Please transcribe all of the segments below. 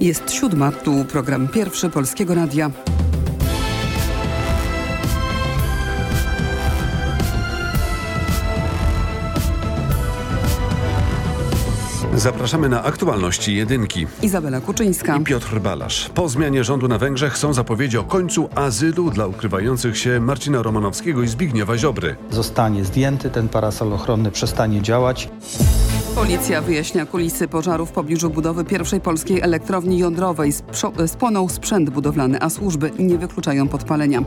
Jest siódma, tu program pierwszy Polskiego Radia. Zapraszamy na aktualności jedynki. Izabela Kuczyńska. I Piotr Balasz. Po zmianie rządu na Węgrzech są zapowiedzi o końcu azylu dla ukrywających się Marcina Romanowskiego i Zbigniewa Ziobry. Zostanie zdjęty, ten parasol ochronny przestanie działać. Policja wyjaśnia kulisy pożaru w pobliżu budowy pierwszej polskiej elektrowni jądrowej. Spłonął sprzęt budowlany, a służby nie wykluczają podpalenia.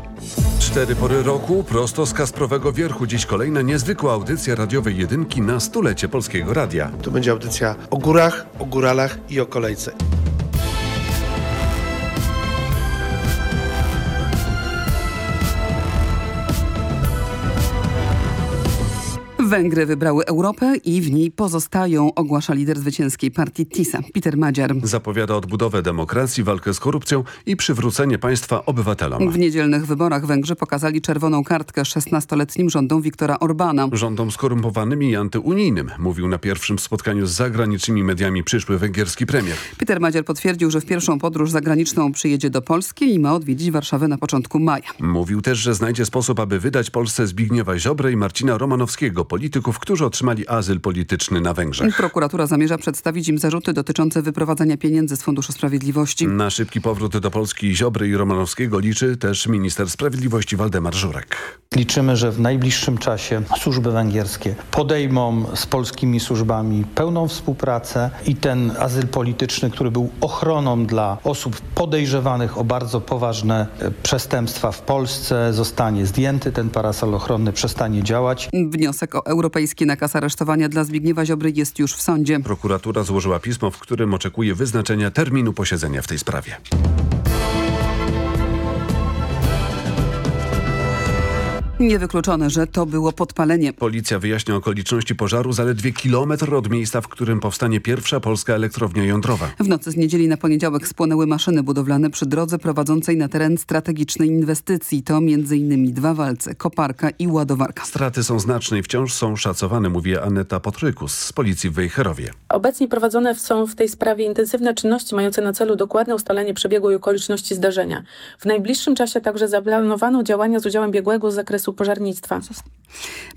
Cztery pory roku, prosto z Kasprowego Wierchu. Dziś kolejna niezwykła audycja radiowej jedynki na stulecie Polskiego Radia. To będzie audycja o górach, o góralach i o kolejce. Węgry wybrały Europę i w niej pozostają, ogłasza lider zwycięskiej partii TISA, Peter Madziar. Zapowiada odbudowę demokracji, walkę z korupcją i przywrócenie państwa obywatelom. W niedzielnych wyborach Węgrzy pokazali czerwoną kartkę 16-letnim rządom Viktora Orbana. Rządom skorumpowanym i antyunijnym, mówił na pierwszym spotkaniu z zagranicznymi mediami przyszły węgierski premier. Peter Madziar potwierdził, że w pierwszą podróż zagraniczną przyjedzie do Polski i ma odwiedzić Warszawę na początku maja. Mówił też, że znajdzie sposób, aby wydać Polsce Zbigniewa Ziobrę i Marcina Romanowskiego, polityków, którzy otrzymali azyl polityczny na Węgrzech. Prokuratura zamierza przedstawić im zarzuty dotyczące wyprowadzania pieniędzy z Funduszu Sprawiedliwości. Na szybki powrót do Polski Ziobry i Romanowskiego liczy też minister sprawiedliwości Waldemar Żurek. Liczymy, że w najbliższym czasie służby węgierskie podejmą z polskimi służbami pełną współpracę i ten azyl polityczny, który był ochroną dla osób podejrzewanych o bardzo poważne e, przestępstwa w Polsce zostanie zdjęty, ten parasol ochronny przestanie działać. Wniosek o europejski nakaz aresztowania dla Zbigniewa Ziobry jest już w sądzie. Prokuratura złożyła pismo, w którym oczekuje wyznaczenia terminu posiedzenia w tej sprawie. Niewykluczone, że to było podpalenie. Policja wyjaśnia okoliczności pożaru zaledwie kilometr od miejsca, w którym powstanie pierwsza polska elektrownia jądrowa. W nocy z niedzieli na poniedziałek spłonęły maszyny budowlane przy drodze prowadzącej na teren strategicznej inwestycji. To m.in. dwa walce, koparka i ładowarka. Straty są znaczne i wciąż są szacowane, mówi Aneta Potrykus z policji w Wejherowie. Obecnie prowadzone są w tej sprawie intensywne czynności mające na celu dokładne ustalenie przebiegu i okoliczności zdarzenia. W najbliższym czasie także zaplanowano działania z udziałem biegłego z zakresu pożarnictwa.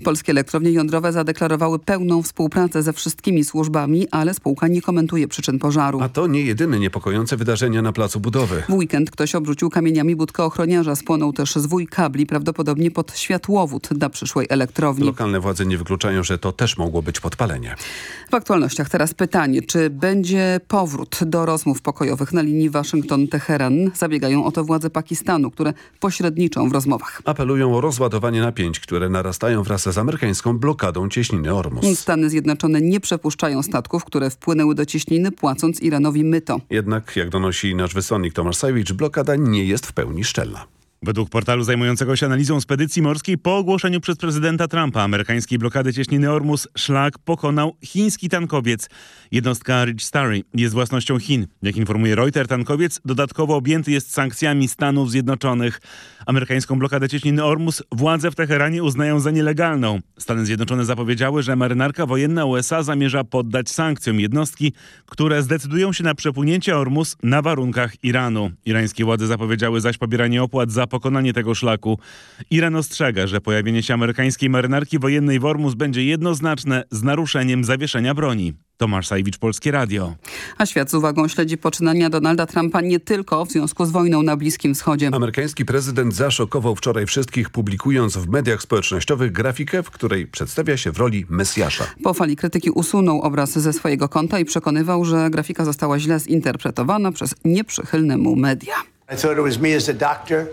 Polskie elektrownie jądrowe zadeklarowały pełną współpracę ze wszystkimi służbami, ale spółka nie komentuje przyczyn pożaru. A to nie jedyne niepokojące wydarzenia na placu budowy. W weekend ktoś obrócił kamieniami budkę ochroniarza. Spłonął też zwój kabli, prawdopodobnie pod światłowód dla przyszłej elektrowni. Lokalne władze nie wykluczają, że to też mogło być podpalenie. W aktualnościach teraz pytanie, czy będzie powrót do rozmów pokojowych na linii Waszyngton-Teheran? Zabiegają o to władze Pakistanu, które pośredniczą w rozmowach. Apelują o rozładowanie napięć, które narastają wraz z amerykańską blokadą cieśniny Ormus. Stany Zjednoczone nie przepuszczają statków, które wpłynęły do cieśniny, płacąc Iranowi myto. Jednak, jak donosi nasz wysłannik Tomasz Sajewicz, blokada nie jest w pełni szczelna. Według portalu zajmującego się analizą spedycji morskiej po ogłoszeniu przez prezydenta Trumpa amerykańskiej blokady cieśniny Ormus szlak pokonał chiński tankowiec. Jednostka Rich Starry jest własnością Chin. Jak informuje Reuters, tankowiec dodatkowo objęty jest sankcjami Stanów Zjednoczonych. Amerykańską blokadę cieśniny Ormus władze w Teheranie uznają za nielegalną. Stany Zjednoczone zapowiedziały, że marynarka wojenna USA zamierza poddać sankcjom jednostki, które zdecydują się na przepłynięcie Ormus na warunkach Iranu. Irańskie władze zapowiedziały zaś pobieranie opłat za pokonanie tego szlaku. Iran ostrzega, że pojawienie się amerykańskiej marynarki wojennej w Ormus będzie jednoznaczne z naruszeniem zawieszenia broni. Tomasz Sajwicz, Polskie Radio. A świat z uwagą śledzi poczynania Donalda Trumpa nie tylko w związku z wojną na Bliskim Wschodzie. Amerykański prezydent zaszokował wczoraj wszystkich, publikując w mediach społecznościowych grafikę, w której przedstawia się w roli Mesjasza. Po fali krytyki usunął obraz ze swojego konta i przekonywał, że grafika została źle zinterpretowana przez nieprzychylne mu media.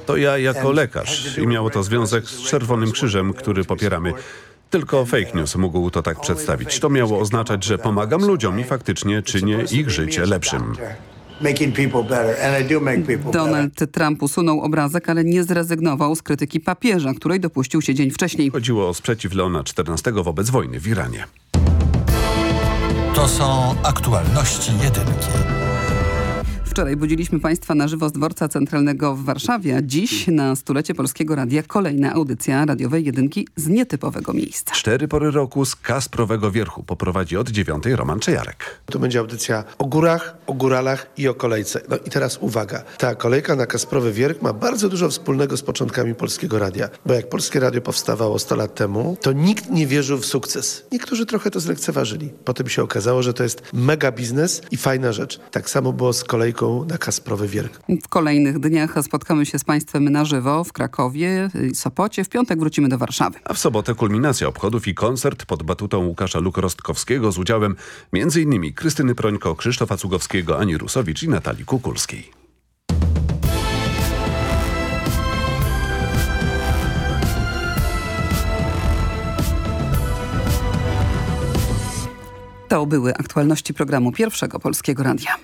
To ja jako lekarz i miało to związek z Czerwonym Krzyżem, który popieramy. Tylko fake news mógł to tak przedstawić. To miało oznaczać, że pomagam ludziom i faktycznie czynię ich życie lepszym. Donald Trump usunął obrazek, ale nie zrezygnował z krytyki papieża, której dopuścił się dzień wcześniej. Chodziło o sprzeciw Leona XIV wobec wojny w Iranie. To są aktualności jedynki. Wczoraj budziliśmy Państwa na żywo z dworca centralnego w Warszawie, a dziś na stulecie Polskiego Radia kolejna audycja radiowej jedynki z nietypowego miejsca. Cztery pory roku z Kasprowego Wierchu poprowadzi od dziewiątej Roman Czejarek. To będzie audycja o górach, o góralach i o kolejce. No i teraz uwaga. Ta kolejka na Kasprowy Wierch ma bardzo dużo wspólnego z początkami Polskiego Radia. Bo jak Polskie Radio powstawało 100 lat temu, to nikt nie wierzył w sukces. Niektórzy trochę to zlekceważyli. Potem się okazało, że to jest mega biznes i fajna rzecz. Tak samo było z kolejką na Kasprowy Wierch. W kolejnych dniach spotkamy się z Państwem na żywo w Krakowie i Sopocie. W piątek wrócimy do Warszawy. A w sobotę kulminacja obchodów i koncert pod batutą Łukasza Luk-Rostkowskiego z udziałem m.in. Krystyny Prońko, Krzysztofa Cugowskiego, Ani Rusowicz i Natalii Kukulskiej. To były aktualności programu Pierwszego Polskiego Radia.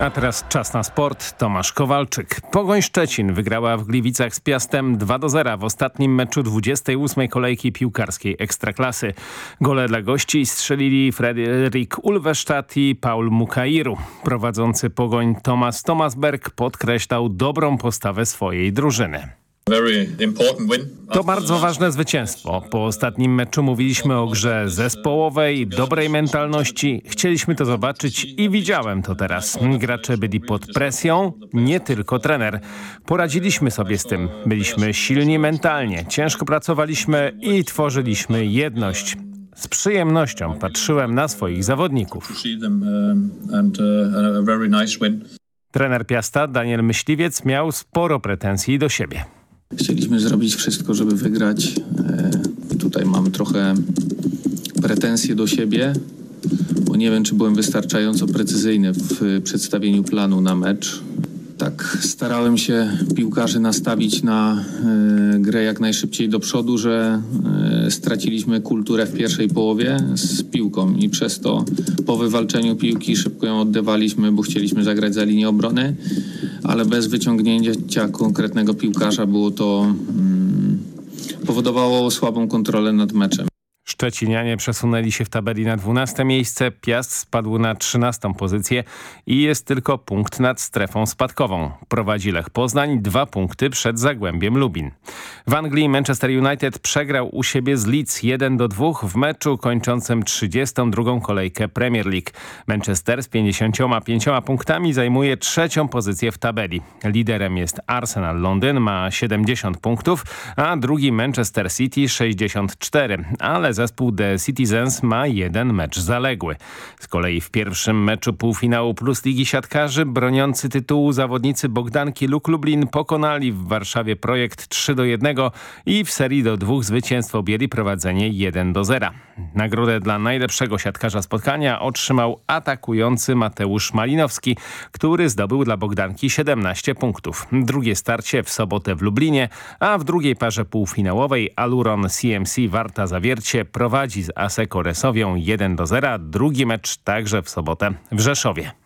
A teraz czas na sport. Tomasz Kowalczyk. Pogoń Szczecin wygrała w Gliwicach z Piastem 2 do 0 w ostatnim meczu 28. kolejki piłkarskiej Ekstraklasy. Gole dla gości strzelili Frederik Ulwesztat i Paul Mukairu. Prowadzący Pogoń Tomasz Tomasberg podkreślał dobrą postawę swojej drużyny. To bardzo ważne zwycięstwo. Po ostatnim meczu mówiliśmy o grze zespołowej, dobrej mentalności. Chcieliśmy to zobaczyć i widziałem to teraz. Gracze byli pod presją, nie tylko trener. Poradziliśmy sobie z tym. Byliśmy silni mentalnie, ciężko pracowaliśmy i tworzyliśmy jedność. Z przyjemnością patrzyłem na swoich zawodników. Trener Piasta, Daniel Myśliwiec, miał sporo pretensji do siebie. Chcieliśmy zrobić wszystko, żeby wygrać. E, tutaj mam trochę pretensje do siebie, bo nie wiem, czy byłem wystarczająco precyzyjny w przedstawieniu planu na mecz. Tak starałem się piłkarzy nastawić na e, grę jak najszybciej do przodu, że e, straciliśmy kulturę w pierwszej połowie z piłką i przez to po wywalczeniu piłki szybko ją oddawaliśmy, bo chcieliśmy zagrać za linię obrony, ale bez wyciągnięcia konkretnego piłkarza było to mm, powodowało słabą kontrolę nad meczem. Szczecinianie przesunęli się w tabeli na 12 miejsce, Piast spadł na 13 pozycję i jest tylko punkt nad strefą spadkową. Prowadzi Lech Poznań, dwa punkty przed Zagłębiem Lubin. W Anglii Manchester United przegrał u siebie z Leeds 1 do 2 w meczu kończącym 32 kolejkę Premier League. Manchester z 55 punktami zajmuje trzecią pozycję w tabeli. Liderem jest Arsenal Londyn, ma 70 punktów, a drugi Manchester City 64, ale zespół The Citizens ma jeden mecz zaległy. Z kolei w pierwszym meczu półfinału Plus Ligi Siatkarzy broniący tytułu zawodnicy Bogdanki Luk Lublin pokonali w Warszawie projekt 3 do 1 i w serii do dwóch zwycięstw objęli prowadzenie 1 do 0. Nagrodę dla najlepszego siatkarza spotkania otrzymał atakujący Mateusz Malinowski, który zdobył dla Bogdanki 17 punktów. Drugie starcie w sobotę w Lublinie, a w drugiej parze półfinałowej Aluron CMC Warta Zawiercie prowadzi z Aseko Resowią 1 do 0. Drugi mecz także w sobotę w Rzeszowie.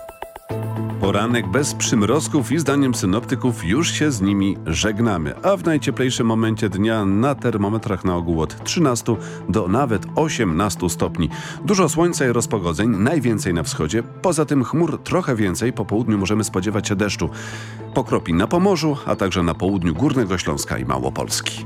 Poranek bez przymrozków i zdaniem synoptyków już się z nimi żegnamy, a w najcieplejszym momencie dnia na termometrach na ogół od 13 do nawet 18 stopni. Dużo słońca i rozpogodzeń, najwięcej na wschodzie, poza tym chmur trochę więcej, po południu możemy spodziewać się deszczu. Pokropi na Pomorzu, a także na południu Górnego Śląska i Małopolski.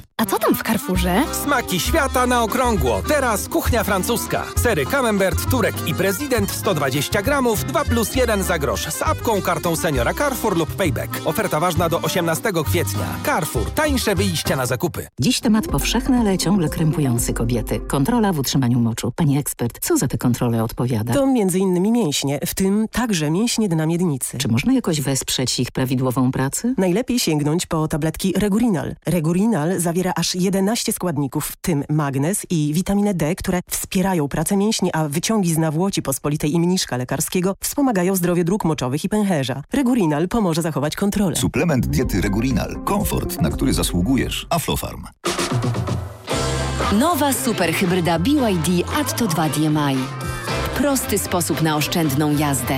A co tam w Carrefourze? Smaki świata na okrągło. Teraz kuchnia francuska. Sery Camembert, Turek i Prezydent 120 gramów, 2 plus 1 za grosz z apką, kartą seniora Carrefour lub Payback. Oferta ważna do 18 kwietnia. Carrefour. Tańsze wyjścia na zakupy. Dziś temat powszechny, ale ciągle krępujący kobiety. Kontrola w utrzymaniu moczu. Pani ekspert, co za te kontrole odpowiada? To między innymi mięśnie, w tym także mięśnie dna miednicy. Czy można jakoś wesprzeć ich prawidłową pracę? Najlepiej sięgnąć po tabletki Regurinal. Regurinal zawiera aż 11 składników, w tym magnez i witaminę D, które wspierają pracę mięśni, a wyciągi z nawłoci pospolitej i mniszka lekarskiego wspomagają zdrowie dróg moczowych i pęcherza. Regurinal pomoże zachować kontrolę. Suplement diety Regurinal. Komfort, na który zasługujesz. Aflofarm. Nowa superhybryda BYD Atto 2 DMI. Prosty sposób na oszczędną jazdę.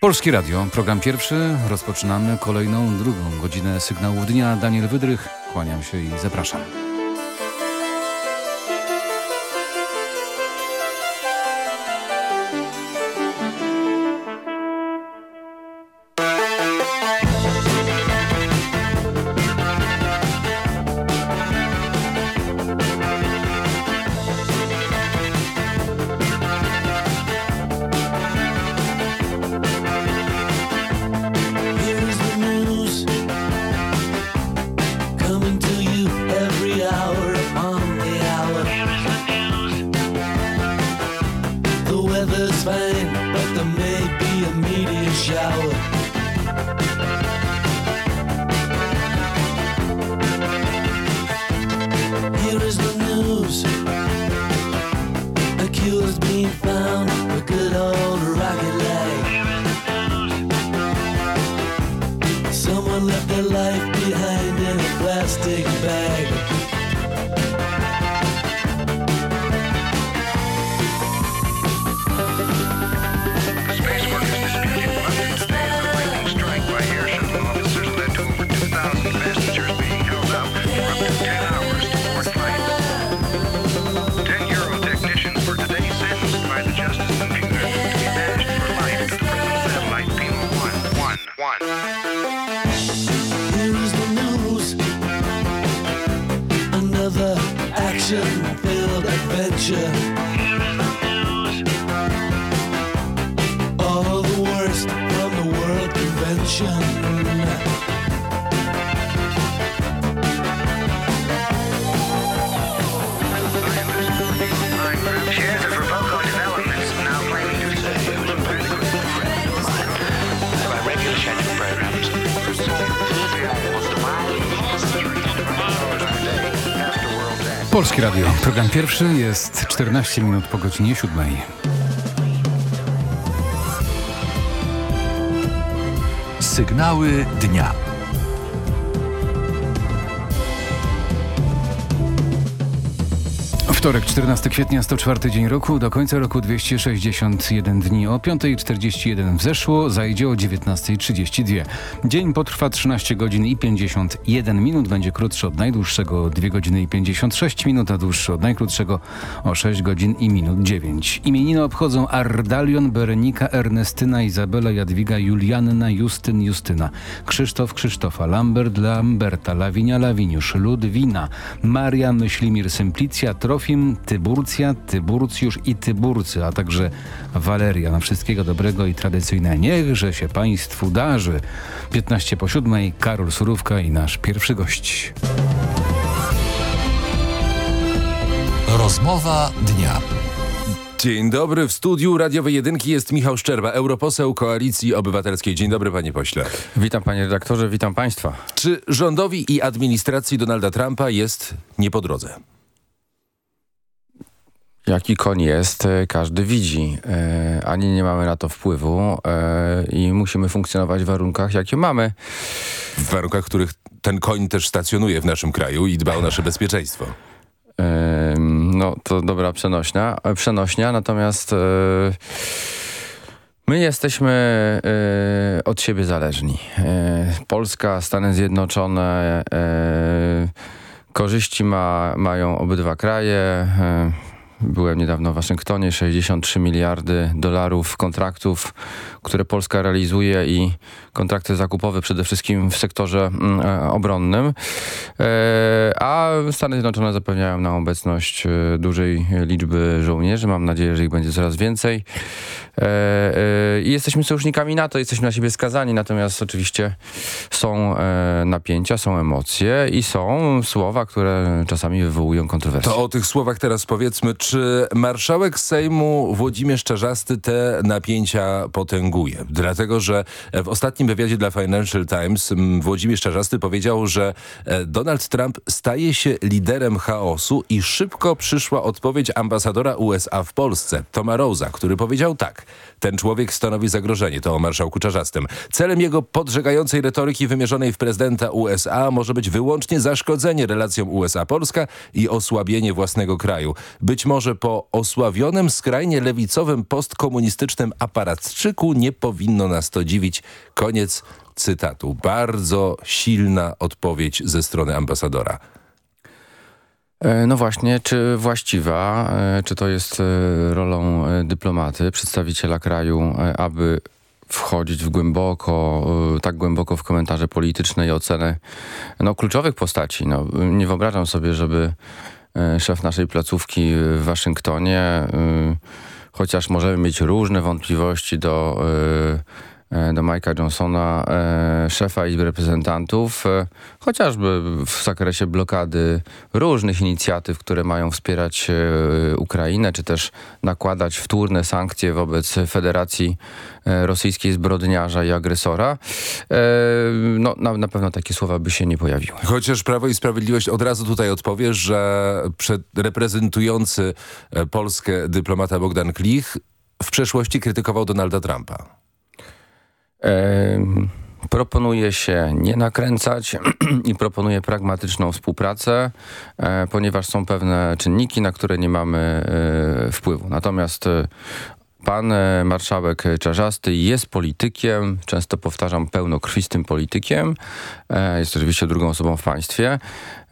Polskie Radio, program pierwszy. Rozpoczynamy kolejną, drugą godzinę sygnałów dnia. Daniel Wydrych, kłaniam się i zapraszam. down. Polskie Radio, program pierwszy jest 14 minut po godzinie 7. Sygnały dnia. Wtorek, 14 kwietnia, 104 dzień roku, do końca roku 261 dni. O 5.41 wzeszło, zajdzie o 19.32. Dzień potrwa 13 godzin i 51 minut, będzie krótszy od najdłuższego o 2 godziny i 56 minut, a dłuższy od najkrótszego o 6 godzin i minut 9. Imieniny obchodzą Ardalion, Berenika, Ernestyna, Izabela, Jadwiga, Julianna, Justyn, Justyna, Krzysztof, Krzysztofa, Lambert, Lamberta, Lawinia, Lawiniusz, Ludwina, Maria, Myślimir, Symplicja, Trofim, Tyburcja, Tyburcjusz i Tyburcy, a także Waleria. Na wszystkiego dobrego i tradycyjne niechże się Państwu darzy. 15 po 7, Karol Surówka i nasz pierwszy gość. Rozmowa dnia. Dzień dobry. W studiu radiowej jedynki jest Michał Szczerba, europoseł Koalicji Obywatelskiej. Dzień dobry, panie pośle. Witam panie redaktorze, witam państwa. Czy rządowi i administracji Donalda Trumpa jest nie po drodze? Jaki koń jest, e, każdy widzi. E, ani nie mamy na to wpływu e, i musimy funkcjonować w warunkach, jakie mamy. W warunkach, w których ten koń też stacjonuje w naszym kraju i dba o nasze bezpieczeństwo. E, no to dobra przenośnia, e, przenośnia natomiast e, my jesteśmy od siebie zależni. Polska, Stany Zjednoczone, korzyści ma, mają obydwa kraje. Byłem niedawno w Waszyngtonie, 63 miliardy dolarów kontraktów, które Polska realizuje i kontrakty zakupowe przede wszystkim w sektorze mm, e, obronnym. E, a Stany Zjednoczone zapewniają nam obecność e, dużej liczby żołnierzy. Mam nadzieję, że ich będzie coraz więcej. I jesteśmy sojusznikami NATO, jesteśmy na siebie skazani, natomiast oczywiście są napięcia, są emocje i są słowa, które czasami wywołują kontrowersje. To o tych słowach teraz powiedzmy, czy marszałek Sejmu Włodzimierz Czarzasty te napięcia potęguje? Dlatego, że w ostatnim wywiadzie dla Financial Times Włodzimierz Czarzasty powiedział, że e, Donald Trump staje się liderem chaosu i szybko przyszła odpowiedź ambasadora USA w Polsce, Toma Rose'a, który powiedział tak. Ten człowiek stanowi zagrożenie, to o marszałku Czarzastym. Celem jego podżegającej retoryki wymierzonej w prezydenta USA może być wyłącznie zaszkodzenie relacjom USA-Polska i osłabienie własnego kraju. Być może po osławionym, skrajnie lewicowym, postkomunistycznym aparatczyku nie powinno nas to dziwić. Koniec cytatu. Bardzo silna odpowiedź ze strony ambasadora. E, No właśnie, czy właściwa, e, czy to jest e, rolą dyplomaty, przedstawiciela kraju, aby wchodzić w głęboko, tak głęboko w komentarze polityczne i ocenę no, kluczowych postaci. No, nie wyobrażam sobie, żeby szef naszej placówki w Waszyngtonie, e, chociaż możemy mieć różne wątpliwości do e, e, do Mike'a Johnsona, e, szefa Izby Reprezentantów, e, chociażby w zakresie blokady różnych inicjatyw, które mają wspierać e, Ukrainę, czy też nakładać wtórne sankcje wobec Federacji e, Rosyjskiej zbrodniarza i agresora. E, no, na, na pewno takie słowa by się nie pojawiły. Chociaż Prawo i Sprawiedliwość od razu tutaj odpowie, że reprezentujący e, Polskę dyplomata Bogdan Klich w przeszłości krytykował Donalda Trumpa. Proponuje się nie nakręcać i proponuje pragmatyczną współpracę, e, ponieważ są pewne czynniki, na które nie mamy e, wpływu. Natomiast Pan e, marszałek Czarzasty jest politykiem, często powtarzam pełnokrwistym politykiem, e, jest oczywiście drugą osobą w państwie,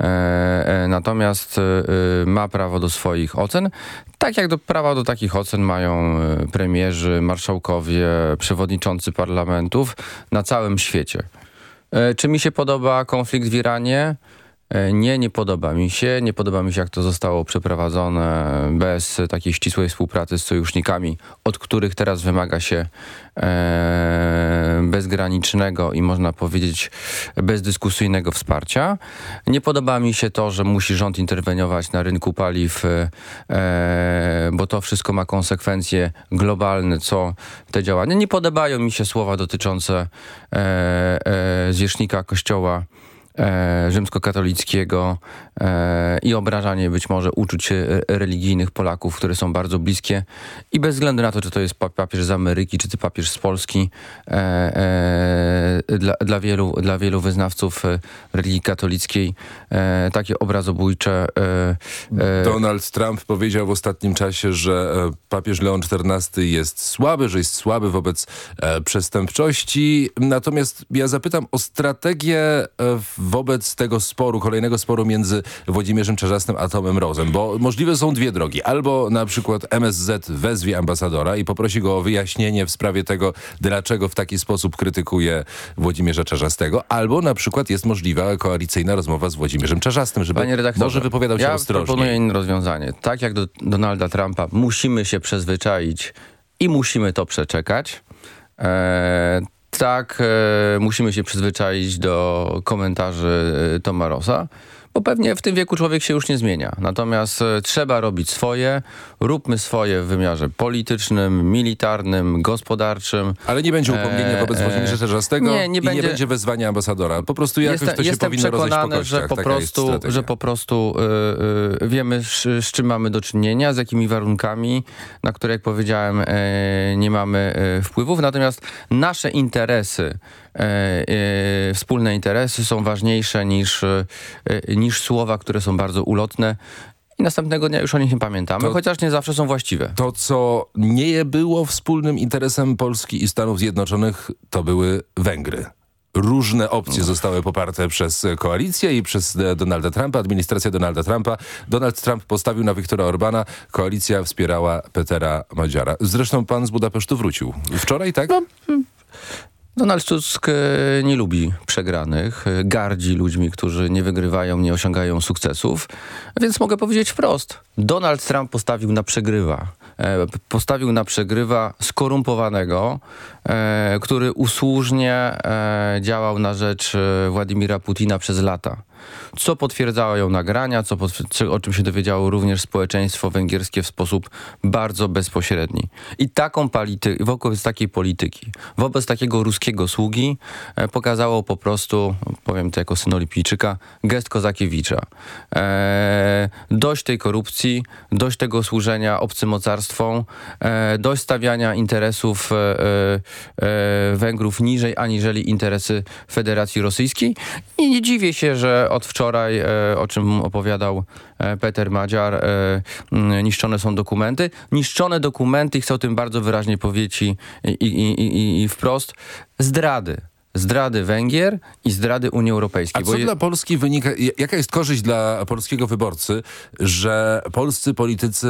e, natomiast ma prawo do swoich ocen, tak jak do prawa do takich ocen mają premierzy, marszałkowie, przewodniczący parlamentów na całym świecie. Czy mi się podoba konflikt w Iranie? E, Nie, nie podoba mi się. Nie podoba mi się, jak to zostało przeprowadzone bez takiej ścisłej współpracy z sojusznikami, od których teraz wymaga się e, bezgranicznego i można powiedzieć bezdyskusyjnego wsparcia. Nie podoba mi się to, że musi rząd interweniować na rynku paliw, e, bo to wszystko ma konsekwencje globalne, co te działania. Nie podobają mi się słowa dotyczące e, e, zwierzchnika kościoła e, rzymskokatolickiego e, i obrażanie być może uczuć e, religijnych Polaków, które są bardzo bliskie i bez względu na to, czy to jest pa- papież z Ameryki, czy to papież z Polski, e, e, dla, dla, wielu, dla wielu wyznawców e, religii katolickiej takie obrazobójcze Donald Trump powiedział w ostatnim czasie, że papież Leon XIV jest słaby, że jest słaby wobec przestępczości. Natomiast ja zapytam o strategię e, wobec tego sporu, kolejnego sporu między Włodzimierzem Czarzastym a Tomem Rozem, bo możliwe są dwie drogi. Albo na przykład MSZ wezwie ambasadora i poprosi go o wyjaśnienie w sprawie tego, dlaczego w taki sposób krytykuje Włodzimierza Czarzastego, albo na przykład jest możliwa koalicyjna rozmowa z Włodzimierzem Czarzastym, żeby Panie redaktorze, może wypowiadał się ja ostrożnie. proponuję inne rozwiązanie. Tak jak do Donalda Trumpa musimy się przyzwyczaić i musimy to przeczekać. E, tak e, musimy się przyzwyczaić do komentarzy e, Toma Rosa, bo pewnie w tym wieku człowiek się już nie zmienia. Natomiast e, trzeba robić swoje, róbmy swoje w wymiarze politycznym, militarnym, gospodarczym. Ale nie będzie upomnienia E, wobec e, Włodzimierza Czarzastego nie, nie i będzie- nie będzie wezwania ambasadora. Po prostu jakoś Jestem, to się jestem powinno rozejść po przekonany, kościach. że po prostu, że po prostu wiemy, z, z czym mamy do czynienia, z jakimi warunkami, na które, jak powiedziałem, nie mamy wpływów. Natomiast nasze interesy, wspólne interesy są ważniejsze niż, e, niż słowa, które są bardzo ulotne. I następnego dnia już o nich nie pamiętamy, To- chociaż nie zawsze są właściwe. To, co nie było wspólnym interesem Polski i Stanów Zjednoczonych, to były Węgry. Różne opcje zostały poparte przez koalicję i przez e, Donalda Trumpa, administracja Donalda Trumpa. Donald Trump postawił na Viktora Orbana, koalicja wspierała Petera Madziara. Zresztą pan z Budapesztu wrócił. Wczoraj, tak? Donald Tusk e, nie lubi przegranych, e, gardzi ludźmi, którzy nie wygrywają, nie osiągają sukcesów, więc mogę powiedzieć wprost. Donald Trump postawił na przegrywa. E, Postawił na przegrywa skorumpowanego, który usłużnie działał na rzecz Władimira Putina przez lata. Co potwierdzają nagrania, co o czym się dowiedziało również społeczeństwo węgierskie w sposób bardzo bezpośredni. I taką polity- wobec takiej polityki, wobec takiego ruskiego sługi e, pokazało po prostu, powiem to jako syn olimpijczyka, gest Kozakiewicza. E, dość tej korupcji, dość tego służenia obcym mocarstwom, e, dość stawiania interesów e, e, Węgrów niżej aniżeli interesy Federacji Rosyjskiej. I nie dziwię się, że od wczoraj, e, o czym opowiadał e, Peter Madziar, e, niszczone są dokumenty. Niszczone dokumenty, chcę o tym bardzo wyraźnie powiedzieć i, i, i, i, wprost, zdrady. Zdrady Węgier i zdrady Unii Europejskiej. A co je- dla Polski wynika, jaka jest korzyść dla polskiego wyborcy, że polscy politycy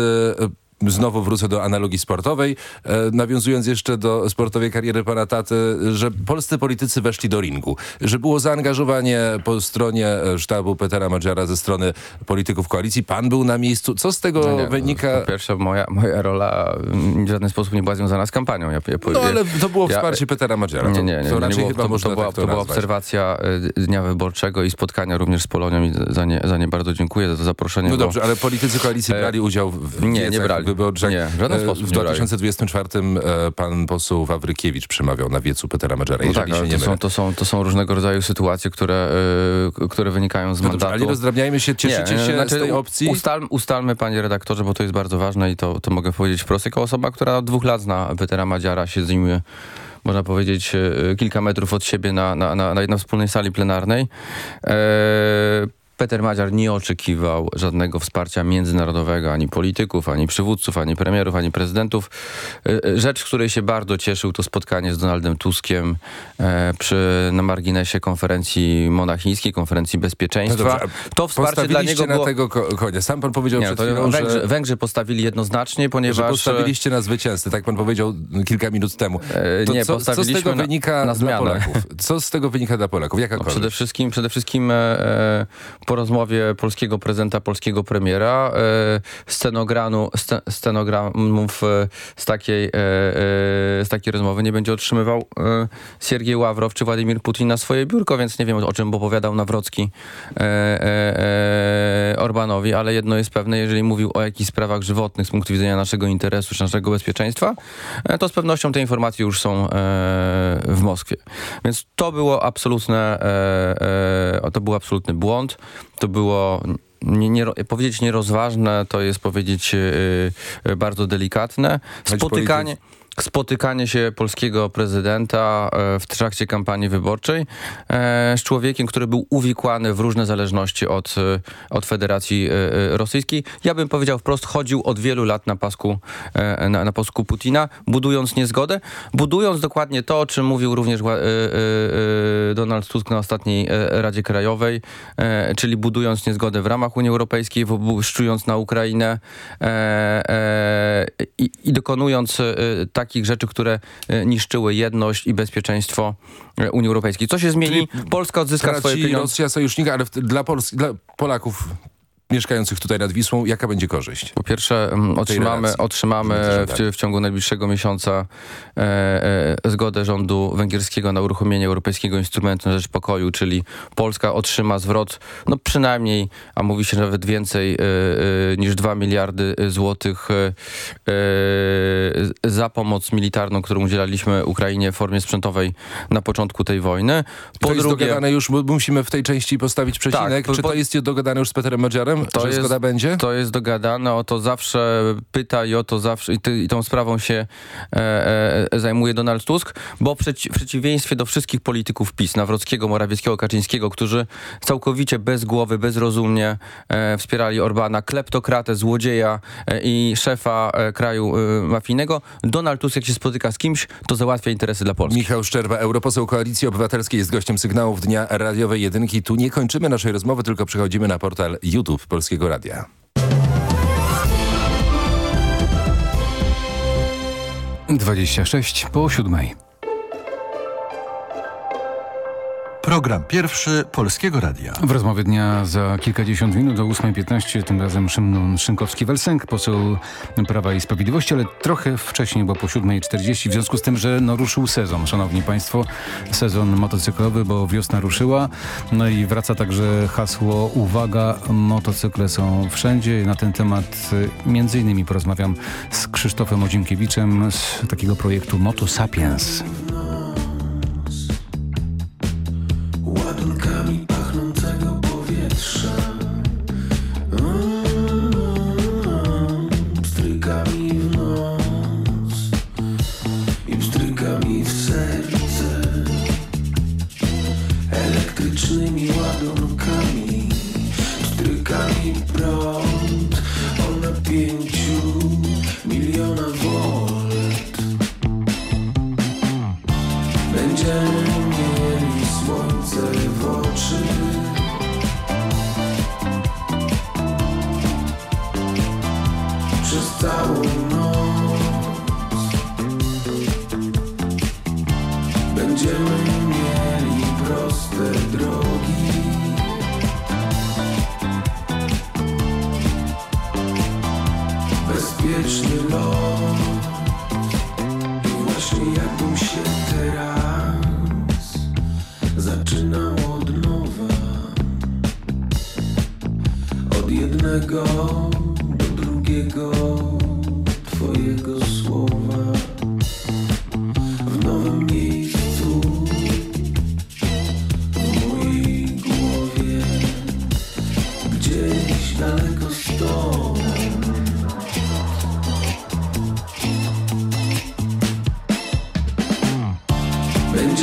Znowu wrócę do analogii sportowej, e, nawiązując jeszcze do sportowej kariery pana taty, że polscy politycy weszli do ringu, że było zaangażowanie po stronie e, sztabu Petera Madziara ze strony polityków koalicji. Pan był na miejscu. Co z tego No nie, wynika? Po pierwsze, moja, moja rola mm, w żaden sposób nie była związana z kampanią. Ja, ja, No ale to było ja- wsparcie Petera Madziara. Nie, nie, nie. To, to, to nie raczej było, chyba to, to, była, tak to była obserwacja y, dnia wyborczego i spotkania również z Polonią i za nie, za nie bardzo dziękuję za to zaproszenie. No bo- dobrze, ale politycy koalicji E, brali udział w nie, nie brali. Wyborczych. Nie, w żaden E, sposób W nie brali. 2024 e, pan poseł Wawrykiewicz przemawiał na wiecu Petera Madziara, No tak, to, są, to, są, to są różnego rodzaju sytuacje, które, y, które wynikają z No dobrze, mandatu. ale nie rozdrabniajmy się, cieszycie Nie, się znaczy, z tej opcji? Ustal, ustalmy, panie redaktorze, bo to jest bardzo ważne i to, to mogę powiedzieć wprost, jako osoba, która od dwóch lat zna Petera Madziara, się z nim, można powiedzieć, kilka metrów od siebie na, na, na, na wspólnej sali plenarnej. E, Peter Madziar nie oczekiwał żadnego wsparcia międzynarodowego, ani polityków, ani przywódców, ani premierów, ani prezydentów. E, e, Rzecz, której się bardzo cieszył, to spotkanie z Donaldem Tuskiem e, przy, na marginesie konferencji monachijskiej, konferencji bezpieczeństwa. No dobrze, to wsparcie dla niego było... na tego ko- konia. Sam pan powiedział Nie, przed to chwilą, Węgrzy, że... Węgrzy postawili jednoznacznie, ponieważ... e, postawiliście na zwycięzcę, tak pan powiedział kilka minut temu. To nie, co, co z postawiliśmy tego na- wynika na dla. Polaków? Co z tego wynika dla Polaków? Jaka No, przede wszystkim, przede wszystkim e, e, po rozmowie polskiego prezydenta, polskiego premiera e, scenogramu, sce, scenogramów e, z takiej, e, z takiej rozmowy nie będzie otrzymywał Siergiej Ławrow czy Władimir Putin na swoje biurko, więc nie wiem o czym opowiadał Nawrocki Orbanowi, ale jedno jest pewne, jeżeli mówił o jakichś sprawach żywotnych z punktu widzenia naszego interesu czy naszego bezpieczeństwa, to z pewnością te informacje już są w Moskwie. Więc to było absolutne, to był absolutny błąd. To było nie, nie, powiedzieć nierozważne, to jest powiedzieć e, bardzo delikatne. Spotykanie spotykanie się polskiego prezydenta e, w trakcie kampanii wyborczej e, z człowiekiem, który był uwikłany w różne zależności od, e, od Federacji Rosyjskiej. Ja bym powiedział wprost, chodził od wielu lat na pasku, na, na pasku Putina, budując niezgodę, budując dokładnie to, o czym mówił również Donald Tusk na ostatniej Radzie Krajowej, czyli budując niezgodę w ramach Unii Europejskiej, szczując na Ukrainę i, i dokonując tak takich rzeczy, które e, niszczyły jedność i bezpieczeństwo e, Unii Europejskiej. Co się zmieni? Czyli Polska odzyska swoje pieniądze. Rosja sojusznika, ale dla, Pols dla Polaków mieszkających tutaj nad Wisłą, jaka będzie korzyść? Po pierwsze, mm, otrzymamy, otrzymamy w, w, ciągu najbliższego miesiąca e, e, zgodę rządu węgierskiego na uruchomienie Europejskiego Instrumentu na Rzecz Pokoju, czyli Polska otrzyma zwrot, no przynajmniej, a mówi się nawet więcej e, e niż 2 miliardy złotych e, e, za pomoc militarną, którą udzielaliśmy Ukrainie w formie sprzętowej na początku tej wojny. Po to drugie, jest dogadane już, musimy w tej części postawić przecinek. Tak, Czy to jest dogadane już z Peterem To że jest, zgoda będzie? To jest dogadane, o to zawsze pyta i o to zawsze, i, ty, i tą sprawą się e, e, zajmuje Donald Tusk, bo przeci, w przeciwieństwie do wszystkich polityków PiS, Nawrockiego, Morawieckiego, Kaczyńskiego, którzy całkowicie bez głowy, bezrozumnie e, wspierali Orbana, kleptokratę, złodzieja e, i szefa e, kraju e, mafijnego, Donald Tusk jak się spotyka z kimś, to załatwia interesy dla Polski. Michał Szczerba, europoseł Koalicji Obywatelskiej jest gościem sygnałów Dnia Radiowej Jedynki. Tu nie kończymy naszej rozmowy, tylko przechodzimy na portal YouTube Polskiego Radia. Dwadzieścia sześć po siódmej. Program pierwszy Polskiego Radia. W rozmowie dnia za kilkadziesiąt minut o 8.15, tym razem Szymon Szynkowski-Welsenk, poseł Prawa i Sprawiedliwości, ale trochę wcześniej, bo po 7.40, w związku z tym, że no, ruszył sezon, szanowni państwo, sezon motocyklowy, bo wiosna ruszyła, no i wraca także hasło uwaga, motocykle są wszędzie. Na ten temat y, między innymi porozmawiam z Krzysztofem Odzimkiewiczem z takiego projektu Moto Sapiens.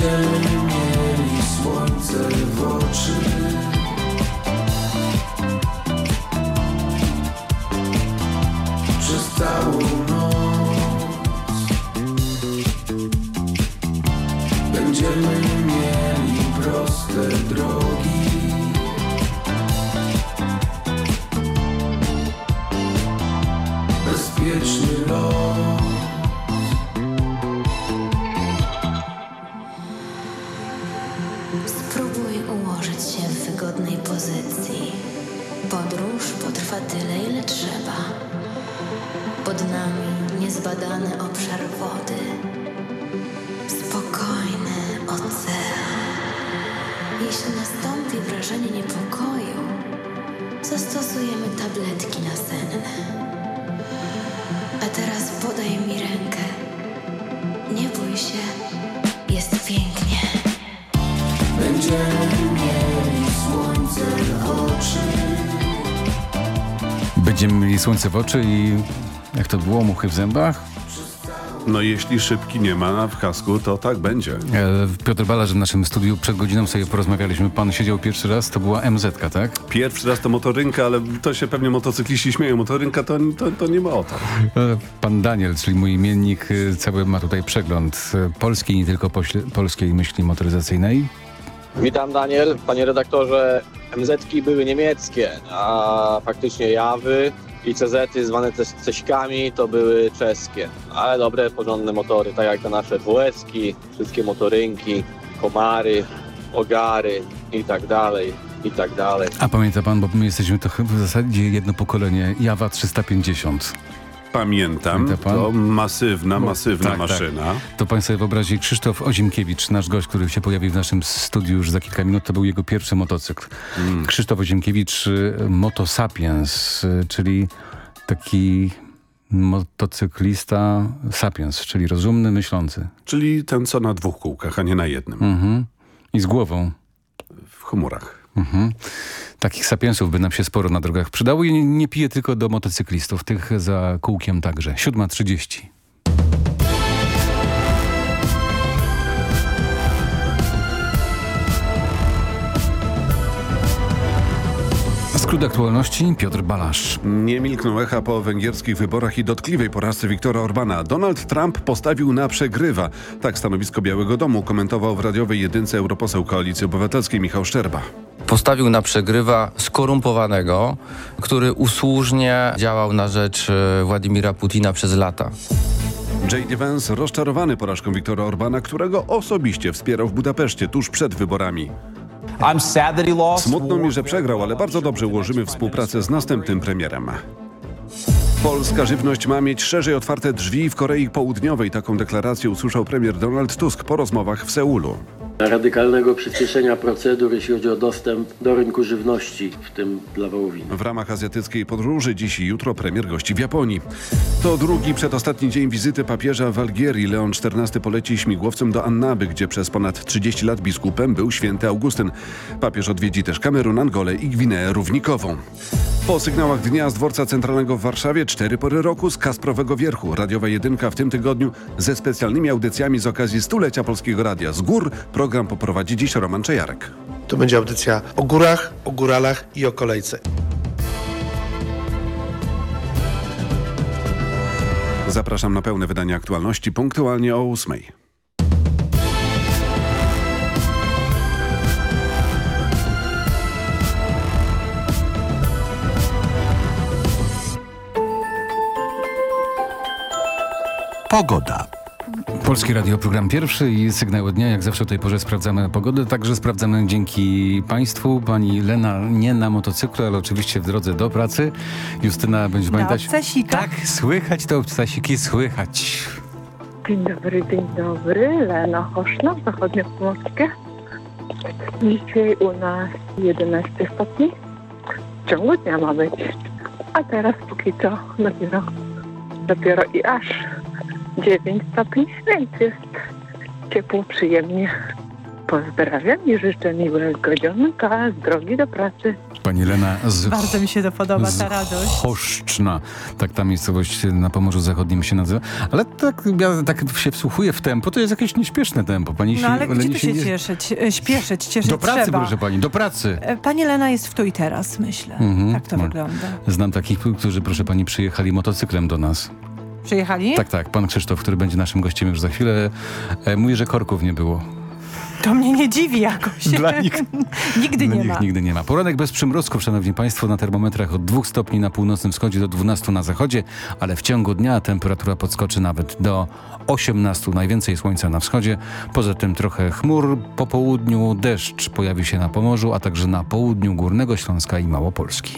show. Słońce w oczy i jak to było, muchy w zębach? No jeśli szybki nie ma w kasku, to tak będzie. E, Piotr Balasz w naszym studiu przed godziną sobie porozmawialiśmy. Pan siedział pierwszy raz, to była MZ, tak? Pierwszy raz to motorynka, ale to się pewnie motocykliści śmieją. Motorynka to, to, to nie motor. E, Pan Daniel, czyli mój imiennik, e, cały ma tutaj przegląd e, polskiej, nie tylko pośle- polskiej myśli motoryzacyjnej. Witam Daniel. Panie redaktorze, MZ-ki były niemieckie, a faktycznie Jawy i CZ-y zwane też Ceśkami to były czeskie. Ale dobre, porządne motory, tak jak te nasze WS-ki, wszystkie motorynki, Komary, Ogary i tak dalej, i tak dalej. A pamięta pan, bo my jesteśmy to w zasadzie jedno pokolenie, Jawa 350. Pamiętam, Pamięta pan? to masywna, masywna Tak, tak. maszyna. To pan sobie wyobrazi, Krzysztof Ozimkiewicz, nasz gość, który się pojawi w naszym studiu już za kilka minut, to był jego pierwszy motocykl. Mm. Krzysztof Ozimkiewicz, y, Motosapiens, y, czyli taki motocyklista sapiens, czyli rozumny, myślący. Czyli ten, co na dwóch kółkach, a nie na jednym. Mhm. I z głową. W chmurach. Mhm. Takich sapiensów by nam się sporo na drogach przydało i nie, nie pije tylko do motocyklistów, tych za kółkiem także. 7.30. Skrót aktualności Piotr Balasz. Nie milkną echa po węgierskich wyborach i dotkliwej porażce Viktora Orbana. Donald Trump postawił na przegrywa. Tak stanowisko Białego Domu komentował w radiowej jedynce europoseł Koalicji Obywatelskiej Michał Szczerba. Postawił na przegrywa skorumpowanego, który usłużnie działał na rzecz e, Władimira Putina przez lata. J.D. Vance rozczarowany porażką Viktora Orbana, którego osobiście wspierał w Budapeszcie tuż przed wyborami. Smutno mi, że przegrał, ale bardzo dobrze ułożymy współpracę z następnym premierem. Polska żywność ma mieć szerzej otwarte drzwi w Korei Południowej. Taką deklarację usłyszał premier Donald Tusk po rozmowach w Seulu. Radykalnego przyspieszenia procedur, jeśli chodzi o dostęp do rynku żywności, w tym dla wołowiny. W ramach azjatyckiej podróży dziś i jutro premier gości w Japonii. To drugi przedostatni dzień wizyty papieża w Algierii. Leon XIV poleci śmigłowcem do Annaby, gdzie przez ponad 30 lat biskupem był święty Augustyn. Papież odwiedzi też Kamerun, Angolę i Gwineę Równikową. Po sygnałach dnia z dworca centralnego w Warszawie cztery pory roku z Kasprowego Wierchu. Radiowa Jedynka w tym tygodniu ze specjalnymi audycjami z okazji stulecia Polskiego Radia. Z gór program poprowadzi dziś Roman Czejarek. To będzie audycja o górach, o góralach i o kolejce. Zapraszam na pełne wydanie aktualności punktualnie o ósmej. Pogoda. Polskie Radio, program pierwszy i sygnał dnia. Jak zawsze o tej porze sprawdzamy pogodę. Także sprawdzamy dzięki Państwu. Pani Lena nie na motocyklu, ale oczywiście w drodze do pracy. Justyna będzie pamiętać. obcasika. Tak, słychać to obcasiki, słychać. Dzień dobry, dzień dobry. Lena Choszna, zachodniopomorskie. Dzisiaj u nas 11 stopni. W ciągu dnia ma być. A teraz póki co dopiero, dopiero i aż 9 stopni, więc jest ciepło, przyjemnie. Pozdrawiam i życzę miłego dzionka z drogi do pracy. Pani Lena z, Bardzo mi się to podoba, ta radość. Choszczna. Tak ta miejscowość na Pomorzu Zachodnim się nazywa. Ale tak, ja tak się wsłuchuję w tempo, to jest jakieś nieśpieszne tempo. Pani No ale się, gdzie tu się nie- cieszyć, e, śpieszyć, cieszyć Do pracy, trzeba. proszę pani, do pracy. E, Pani Lena jest w tu i teraz, myślę. Mhm. Tak to No. wygląda. Znam takich, którzy, proszę pani, przyjechali motocyklem do nas. Przyjechali? Tak, tak. Pan Krzysztof, który będzie naszym gościem już za chwilę, e, mówi, że korków nie było. To mnie nie dziwi jakoś. Dla nich, nigdy Dla nie nich ma. nigdy nie ma. Poranek bez przymrozków, szanowni państwo, na termometrach od 2 stopni na północnym wschodzie do 12 na zachodzie, ale w ciągu dnia temperatura podskoczy nawet do 18. Najwięcej słońca na wschodzie, poza tym trochę chmur. Po południu deszcz pojawi się na Pomorzu, a także na południu Górnego Śląska i Małopolski.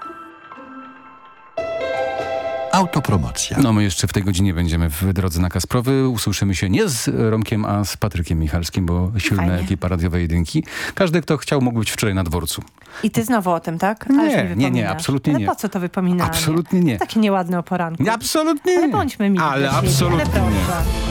Autopromocja. No my jeszcze w tej godzinie będziemy w drodze na Kasprowy. Usłyszymy się nie z Romkiem, a z Patrykiem Michalskim, bo silna Fajnie. ekipa radiowej jedynki. Każdy, kto chciał, mógł być wczoraj na dworcu. I ty znowu o tym, tak? Nie, nie, nie, absolutnie Ale nie. po co to wypominanie? Absolutnie nie. Takie nieładne o poranku. Absolutnie Ale nie. bądźmy mili. Ale absolutnie Ale nie.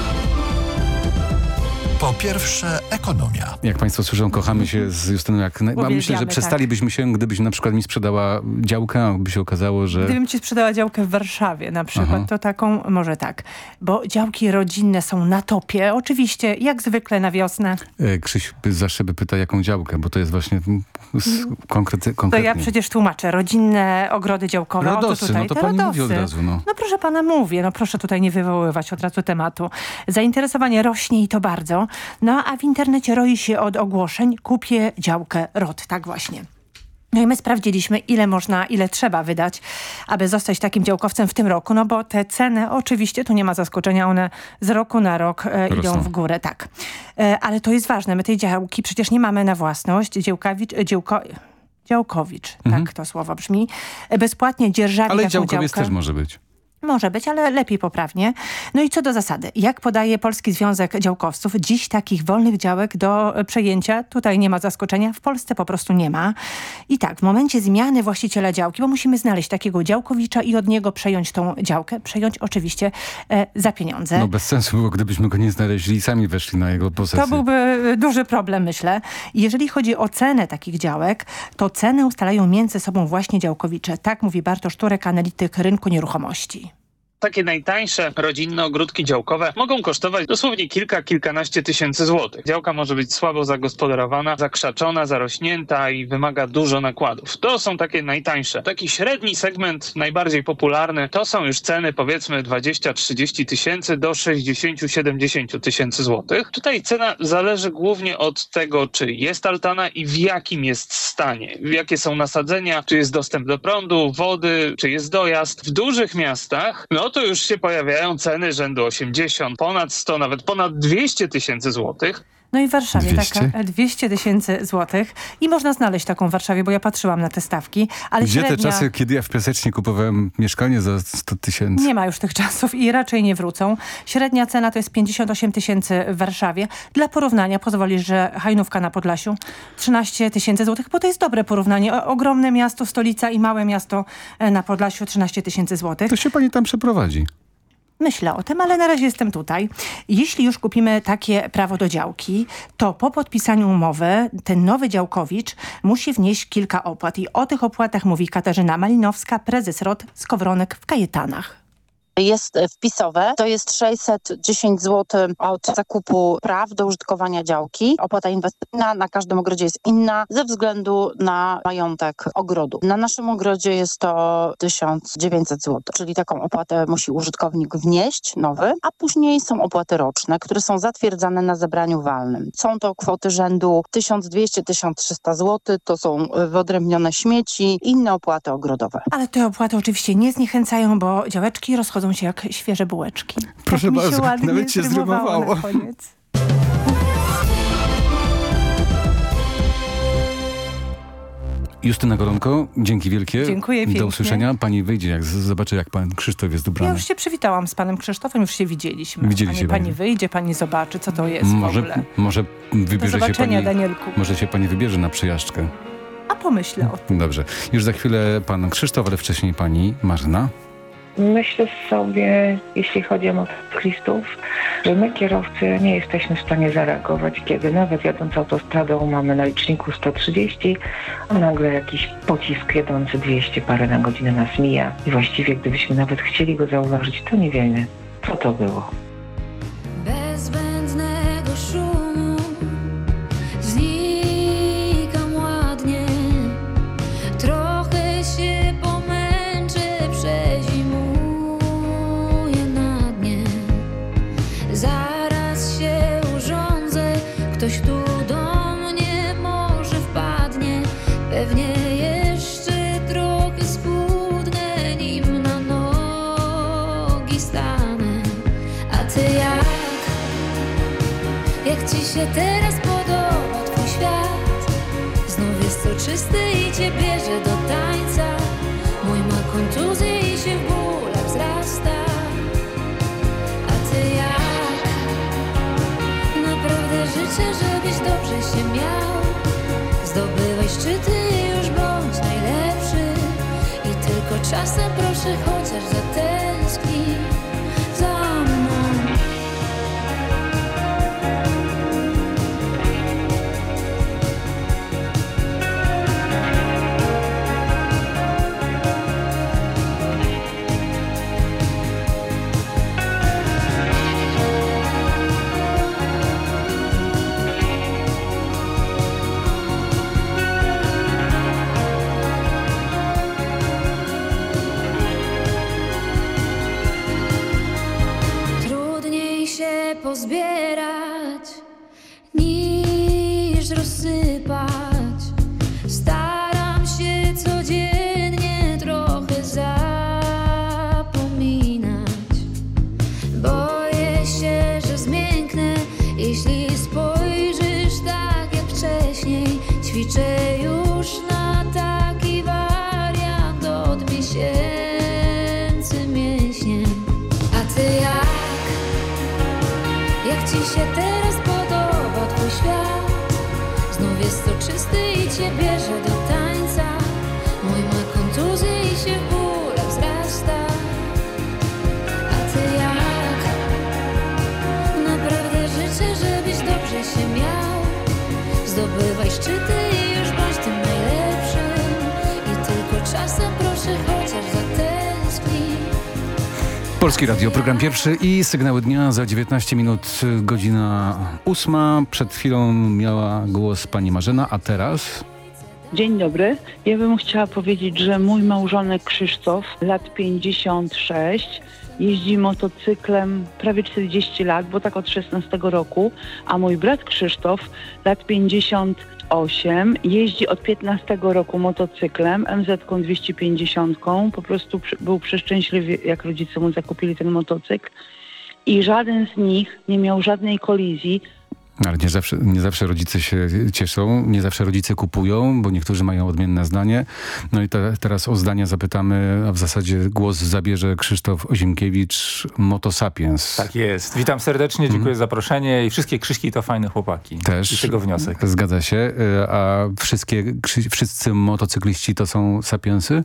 Po pierwsze, ekonomia. Jak Państwo słyszą, kochamy się z Justyną jak... myślę, że Uwielbiamy, przestalibyśmy się, gdybyś na przykład mi sprzedała działkę, by się okazało, że... Gdybym ci sprzedała działkę w Warszawie na przykład, Aha. to taką, może tak, bo działki rodzinne są na topie, oczywiście, jak zwykle na wiosnę. E, Krzyś zawsze by pyta, jaką działkę, bo to jest właśnie mm, konkrety, To konkretnie. ja przecież tłumaczę, rodzinne ogrody działkowe, Rodosy, tutaj, no to pani rodosy. mówi od razu, no. No proszę pana mówię, no proszę tutaj nie wywoływać od razu tematu. Zainteresowanie rośnie i to bardzo, no a w internecie roi się od ogłoszeń, kupię działkę ROD, tak właśnie. No i my sprawdziliśmy, ile można, ile trzeba wydać, aby zostać takim działkowcem w tym roku, no bo te ceny, oczywiście, tu nie ma zaskoczenia, one z roku na rok e, idą w górę, tak. E, ale to jest ważne, my tej działki przecież nie mamy na własność, e, działko, działkowicz, tak to słowo brzmi, e, bezpłatnie dzierżawi Ale taką działkowiec działkę. też może być. Może być, ale lepiej poprawnie. No i co do zasady. Jak podaje Polski Związek Działkowców, dziś takich wolnych działek do e, przejęcia, tutaj nie ma zaskoczenia, w Polsce po prostu nie ma. I tak, w momencie zmiany właściciela działki, bo musimy znaleźć takiego działkowicza i od niego przejąć tą działkę, przejąć oczywiście e, za pieniądze. No bez sensu było, gdybyśmy go nie znaleźli i sami weszli na jego posesję. To byłby e, duży problem, myślę. Jeżeli chodzi o cenę takich działek, to ceny ustalają między sobą właśnie działkowicze. Tak mówi Bartosz Turek, analityk rynku nieruchomości. Takie najtańsze rodzinne ogródki działkowe mogą kosztować dosłownie kilka, kilkanaście tysięcy złotych. Działka może być słabo zagospodarowana, zakrzaczona, zarośnięta i wymaga dużo nakładów. To są takie najtańsze. Taki średni segment, najbardziej popularny, to są już ceny powiedzmy 20-30 tysięcy do 60-70 tysięcy złotych. Tutaj cena zależy głównie od tego, czy jest altana i w jakim jest stanie. Jakie są nasadzenia, czy jest dostęp do prądu, wody, czy jest dojazd. W dużych miastach, no to już się pojawiają ceny rzędu 80, ponad 100, nawet ponad 200 tysięcy złotych. No i w Warszawie 200? taka 200 tysięcy złotych i można znaleźć taką w Warszawie, bo ja patrzyłam na te stawki, ale Gdzie średnia... te czasy, kiedy ja w Piasecznie kupowałem mieszkanie za 100 tysięcy? Nie ma już tych czasów i raczej nie wrócą. Średnia cena to jest 58 tysięcy w Warszawie. Dla porównania pozwolisz, że Hajnówka na Podlasiu 13 tysięcy złotych, bo to jest dobre porównanie. O, ogromne miasto, stolica i małe miasto e, na Podlasiu 13 tysięcy złotych. To się pani tam przeprowadzi. Myślę o tym, ale na razie jestem tutaj. Jeśli już kupimy takie prawo do działki, to po podpisaniu umowy ten nowy działkowicz musi wnieść kilka opłat. I o tych opłatach mówi Katarzyna Malinowska, prezes ROT Skowronek w Kajetanach. Jest wpisowe. To jest 610 zł od zakupu praw do użytkowania działki. Opłata inwestycyjna na każdym ogrodzie jest inna ze względu na majątek ogrodu. Na naszym ogrodzie jest to 1900 zł, czyli taką opłatę musi użytkownik wnieść, nowy, a później są opłaty roczne, które są zatwierdzane na zebraniu walnym. Są to kwoty rzędu 1200-1300 zł, to są wyodrębnione śmieci, inne opłaty ogrodowe. Ale te opłaty oczywiście nie zniechęcają, bo działeczki rozchodzą się jak świeże bułeczki. Proszę tak się bardzo, ładnie nawet się zrymowało na koniec. Justyna Golonko, dzięki wielkie. Dziękuję pięknie. Do usłyszenia. Pani wyjdzie, jak zobaczy, jak pan Krzysztof jest Ja ubrany. już się przywitałam z panem Krzysztofem, już się widzieliśmy. Widzieli pani, się pani wyjdzie, pani zobaczy, co to jest w może, ogóle. może wybierze się zobaczenia, pani... Danielku. Może się pani wybierze na przyjażdżkę. A pomyślę o tym. Dobrze. Już za chwilę pan Krzysztof, ale wcześniej pani Marna. Myślę sobie, jeśli chodzi o motocyklistów, że my kierowcy nie jesteśmy w stanie zareagować, kiedy nawet jadąc autostradą mamy na liczniku 130, a nagle jakiś pocisk jadący 200 parę na godzinę nas mija i właściwie gdybyśmy nawet chcieli go zauważyć, to nie wiemy, co to było. Się teraz podoba twój świat? Znów jest soczysty i cię bierze do tańca. Mój ma kontuzję i się w bólach wzrasta. A ty jak? Naprawdę życzę, żebyś dobrze się miał. Zdobywaj szczyty i już bądź najlepszy. I tylko czasem proszę chociaż zatęsknij Zdobywaj szczyty i już bądź tym najlepszym. I tylko czasem proszę chociaż zatęsknij. Polski Radio, program pierwszy i sygnały dnia za 19 minut, godzina ósma. Przed chwilą miała głos pani Marzena, a teraz... Dzień dobry. Ja bym chciała powiedzieć, że mój małżonek Krzysztof, lat 56, jeździ motocyklem prawie 40 lat, bo tak od 16 roku, a mój brat Krzysztof, lat 58, jeździ od 15 roku motocyklem, MZ-ką 250, po prostu był przeszczęśliwy, jak rodzice mu zakupili ten motocykl. I żaden z nich nie miał żadnej kolizji, Ale nie zawsze, nie zawsze rodzice się cieszą, nie zawsze rodzice kupują, bo niektórzy mają odmienne zdanie. No i te, teraz o zdania zapytamy, a w zasadzie głos zabierze Krzysztof Ozimkiewicz, Motosapiens. Tak jest. Witam serdecznie, dziękuję za zaproszenie i wszystkie Krzyśki to fajne chłopaki. Też. I tego wniosek. Zgadza się. Y, A wszystkie, wszyscy motocykliści to są sapiensy?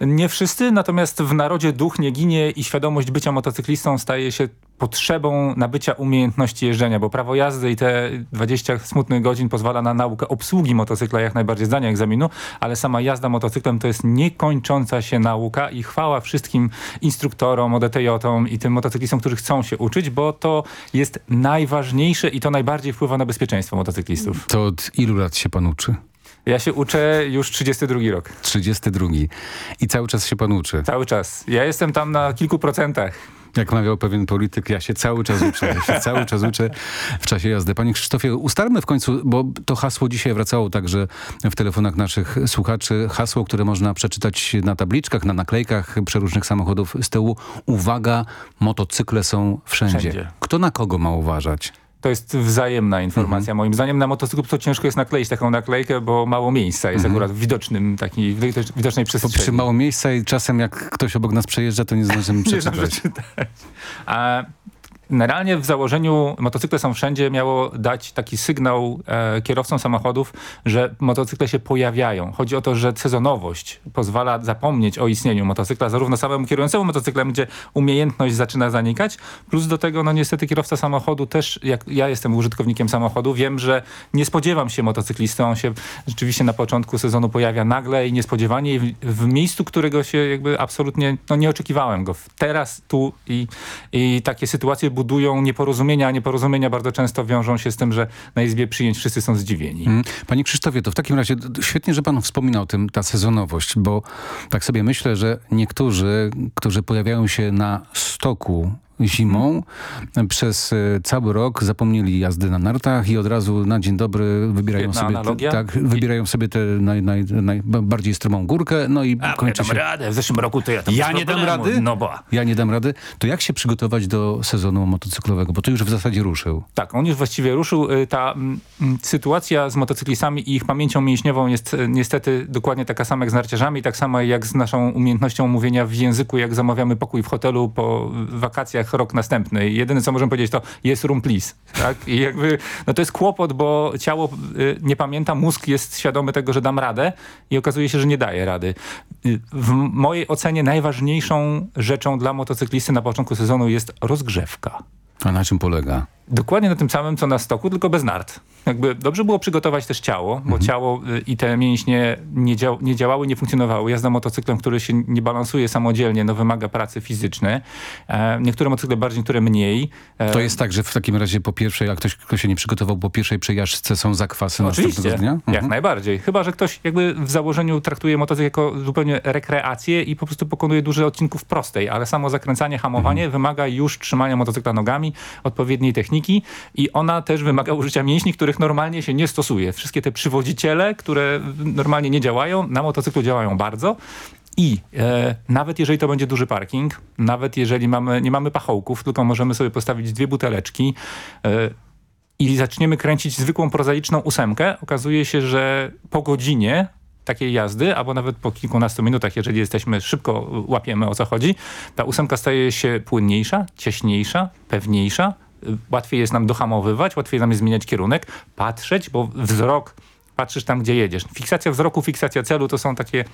Nie wszyscy, natomiast w narodzie duch nie ginie i świadomość bycia motocyklistą staje się potrzebą nabycia umiejętności jeżdżenia, bo prawo jazdy i te 20 smutnych godzin pozwala na naukę obsługi motocykla, jak najbardziej zdania egzaminu, ale sama jazda motocyklem to jest niekończąca się nauka i chwała wszystkim instruktorom, ODTJ-om i tym motocyklistom, którzy chcą się uczyć, bo to jest najważniejsze i to najbardziej wpływa na bezpieczeństwo motocyklistów. To od ilu lat się pan uczy? Ja się uczę już 32 rok. 32. I cały czas się pan uczy? Cały czas. Ja jestem tam na kilku procentach. Jak mawiał pewien polityk, ja się cały czas uczę, ja się cały czas uczę w czasie jazdy. Panie Krzysztofie, ustalmy w końcu, bo to hasło dzisiaj wracało także w telefonach naszych słuchaczy. Hasło, które można przeczytać na tabliczkach, na naklejkach przeróżnych samochodów z tyłu. Uwaga, motocykle są wszędzie. Wszędzie. Kto na kogo ma uważać? To jest wzajemna informacja. Moim zdaniem na motocyklu to ciężko jest nakleić taką naklejkę, bo mało miejsca jest akurat w widocznym, takiej widocz- widocznej przestrzeni. przy mało miejsca i czasem jak ktoś obok nas przejeżdża, to nie zdążymy Nie zdążę przeczytać. czytać. A Generalnie w założeniu motocykle są wszędzie miało dać taki sygnał e, kierowcom samochodów, że motocykle się pojawiają. Chodzi o to, że sezonowość pozwala zapomnieć o istnieniu motocykla, zarówno samemu kierującemu motocyklem, gdzie umiejętność zaczyna zanikać, plus do tego no niestety kierowca samochodu też, jak ja jestem użytkownikiem samochodu, wiem, że nie spodziewam się motocyklisty, on się rzeczywiście na początku sezonu pojawia nagle i niespodziewanie w, w miejscu, którego się jakby absolutnie, no nie oczekiwałem go. Teraz, tu i, i takie sytuacje budują nieporozumienia, a nieporozumienia bardzo często wiążą się z tym, że na Izbie Przyjęć wszyscy są zdziwieni. Mm. Panie Krzysztofie, to w takim razie świetnie, że pan wspominał tym, ta sezonowość, bo tak sobie myślę, że niektórzy, którzy pojawiają się na stoku zimą. Przez e, cały rok zapomnieli jazdy na nartach i od razu na dzień dobry wybierają sobie, te, tak, wybierają sobie tę naj, naj, najbardziej stromą górkę, no i A, kończy ja się... dam radę, w zeszłym roku to ja tam Ja nie dam rady? No bo. Ja nie dam rady. To jak się przygotować do sezonu motocyklowego? Bo to już w zasadzie ruszył. Tak, on już właściwie ruszył. Y, Ta mm, mm, sytuacja z motocyklistami i ich pamięcią mięśniową jest y, niestety dokładnie taka sama jak z narciarzami, tak samo jak z naszą umiejętnością mówienia w języku, jak zamawiamy pokój w hotelu po wakacjach rok następny. I jedyne, co możemy powiedzieć, to jest room please. Tak? I jakby, no to jest kłopot, bo ciało y, nie pamięta, mózg jest świadomy tego, że dam radę i okazuje się, że nie daje rady. Y, W mojej ocenie najważniejszą rzeczą dla motocyklisty na początku sezonu jest rozgrzewka. A na czym polega? Dokładnie na tym samym, co na stoku, tylko bez nart. Jakby dobrze było przygotować też ciało, bo ciało y, i te mięśnie nie, dział nie działały, nie funkcjonowały. Jazda motocyklem, który się nie balansuje samodzielnie, no wymaga pracy fizycznej. E, niektóre motocykle bardziej, niektóre mniej. E, To jest tak, że w takim razie po pierwszej, jak ktoś, kto się nie przygotował, po pierwszej przejażdżce są zakwasy Oczywiście, dnia? jak Mhm. najbardziej. Chyba, że ktoś jakby w założeniu traktuje motocykl jako zupełnie rekreację i po prostu pokonuje dużo odcinków prostej, ale samo zakręcanie, hamowanie Mhm. wymaga już trzymania motocykla nogami, odpowiedniej techniki i ona też wymaga użycia mięśni, których normalnie się nie stosuje. Wszystkie te przywodziciele, które normalnie nie działają, na motocyklu działają bardzo. I e, nawet jeżeli to będzie duży parking, nawet jeżeli mamy, nie mamy pachołków, tylko możemy sobie postawić dwie buteleczki, e, i zaczniemy kręcić zwykłą prozaiczną ósemkę, okazuje się, że po godzinie takiej jazdy, albo nawet po kilkunastu minutach, jeżeli jesteśmy szybko łapiemy o co chodzi, ta ósemka staje się płynniejsza, cieśniejsza, pewniejsza, łatwiej jest nam dohamowywać, łatwiej nam jest zmieniać kierunek, patrzeć, bo wzrok, patrzysz tam, gdzie jedziesz. Fiksacja wzroku, fiksacja celu to są takie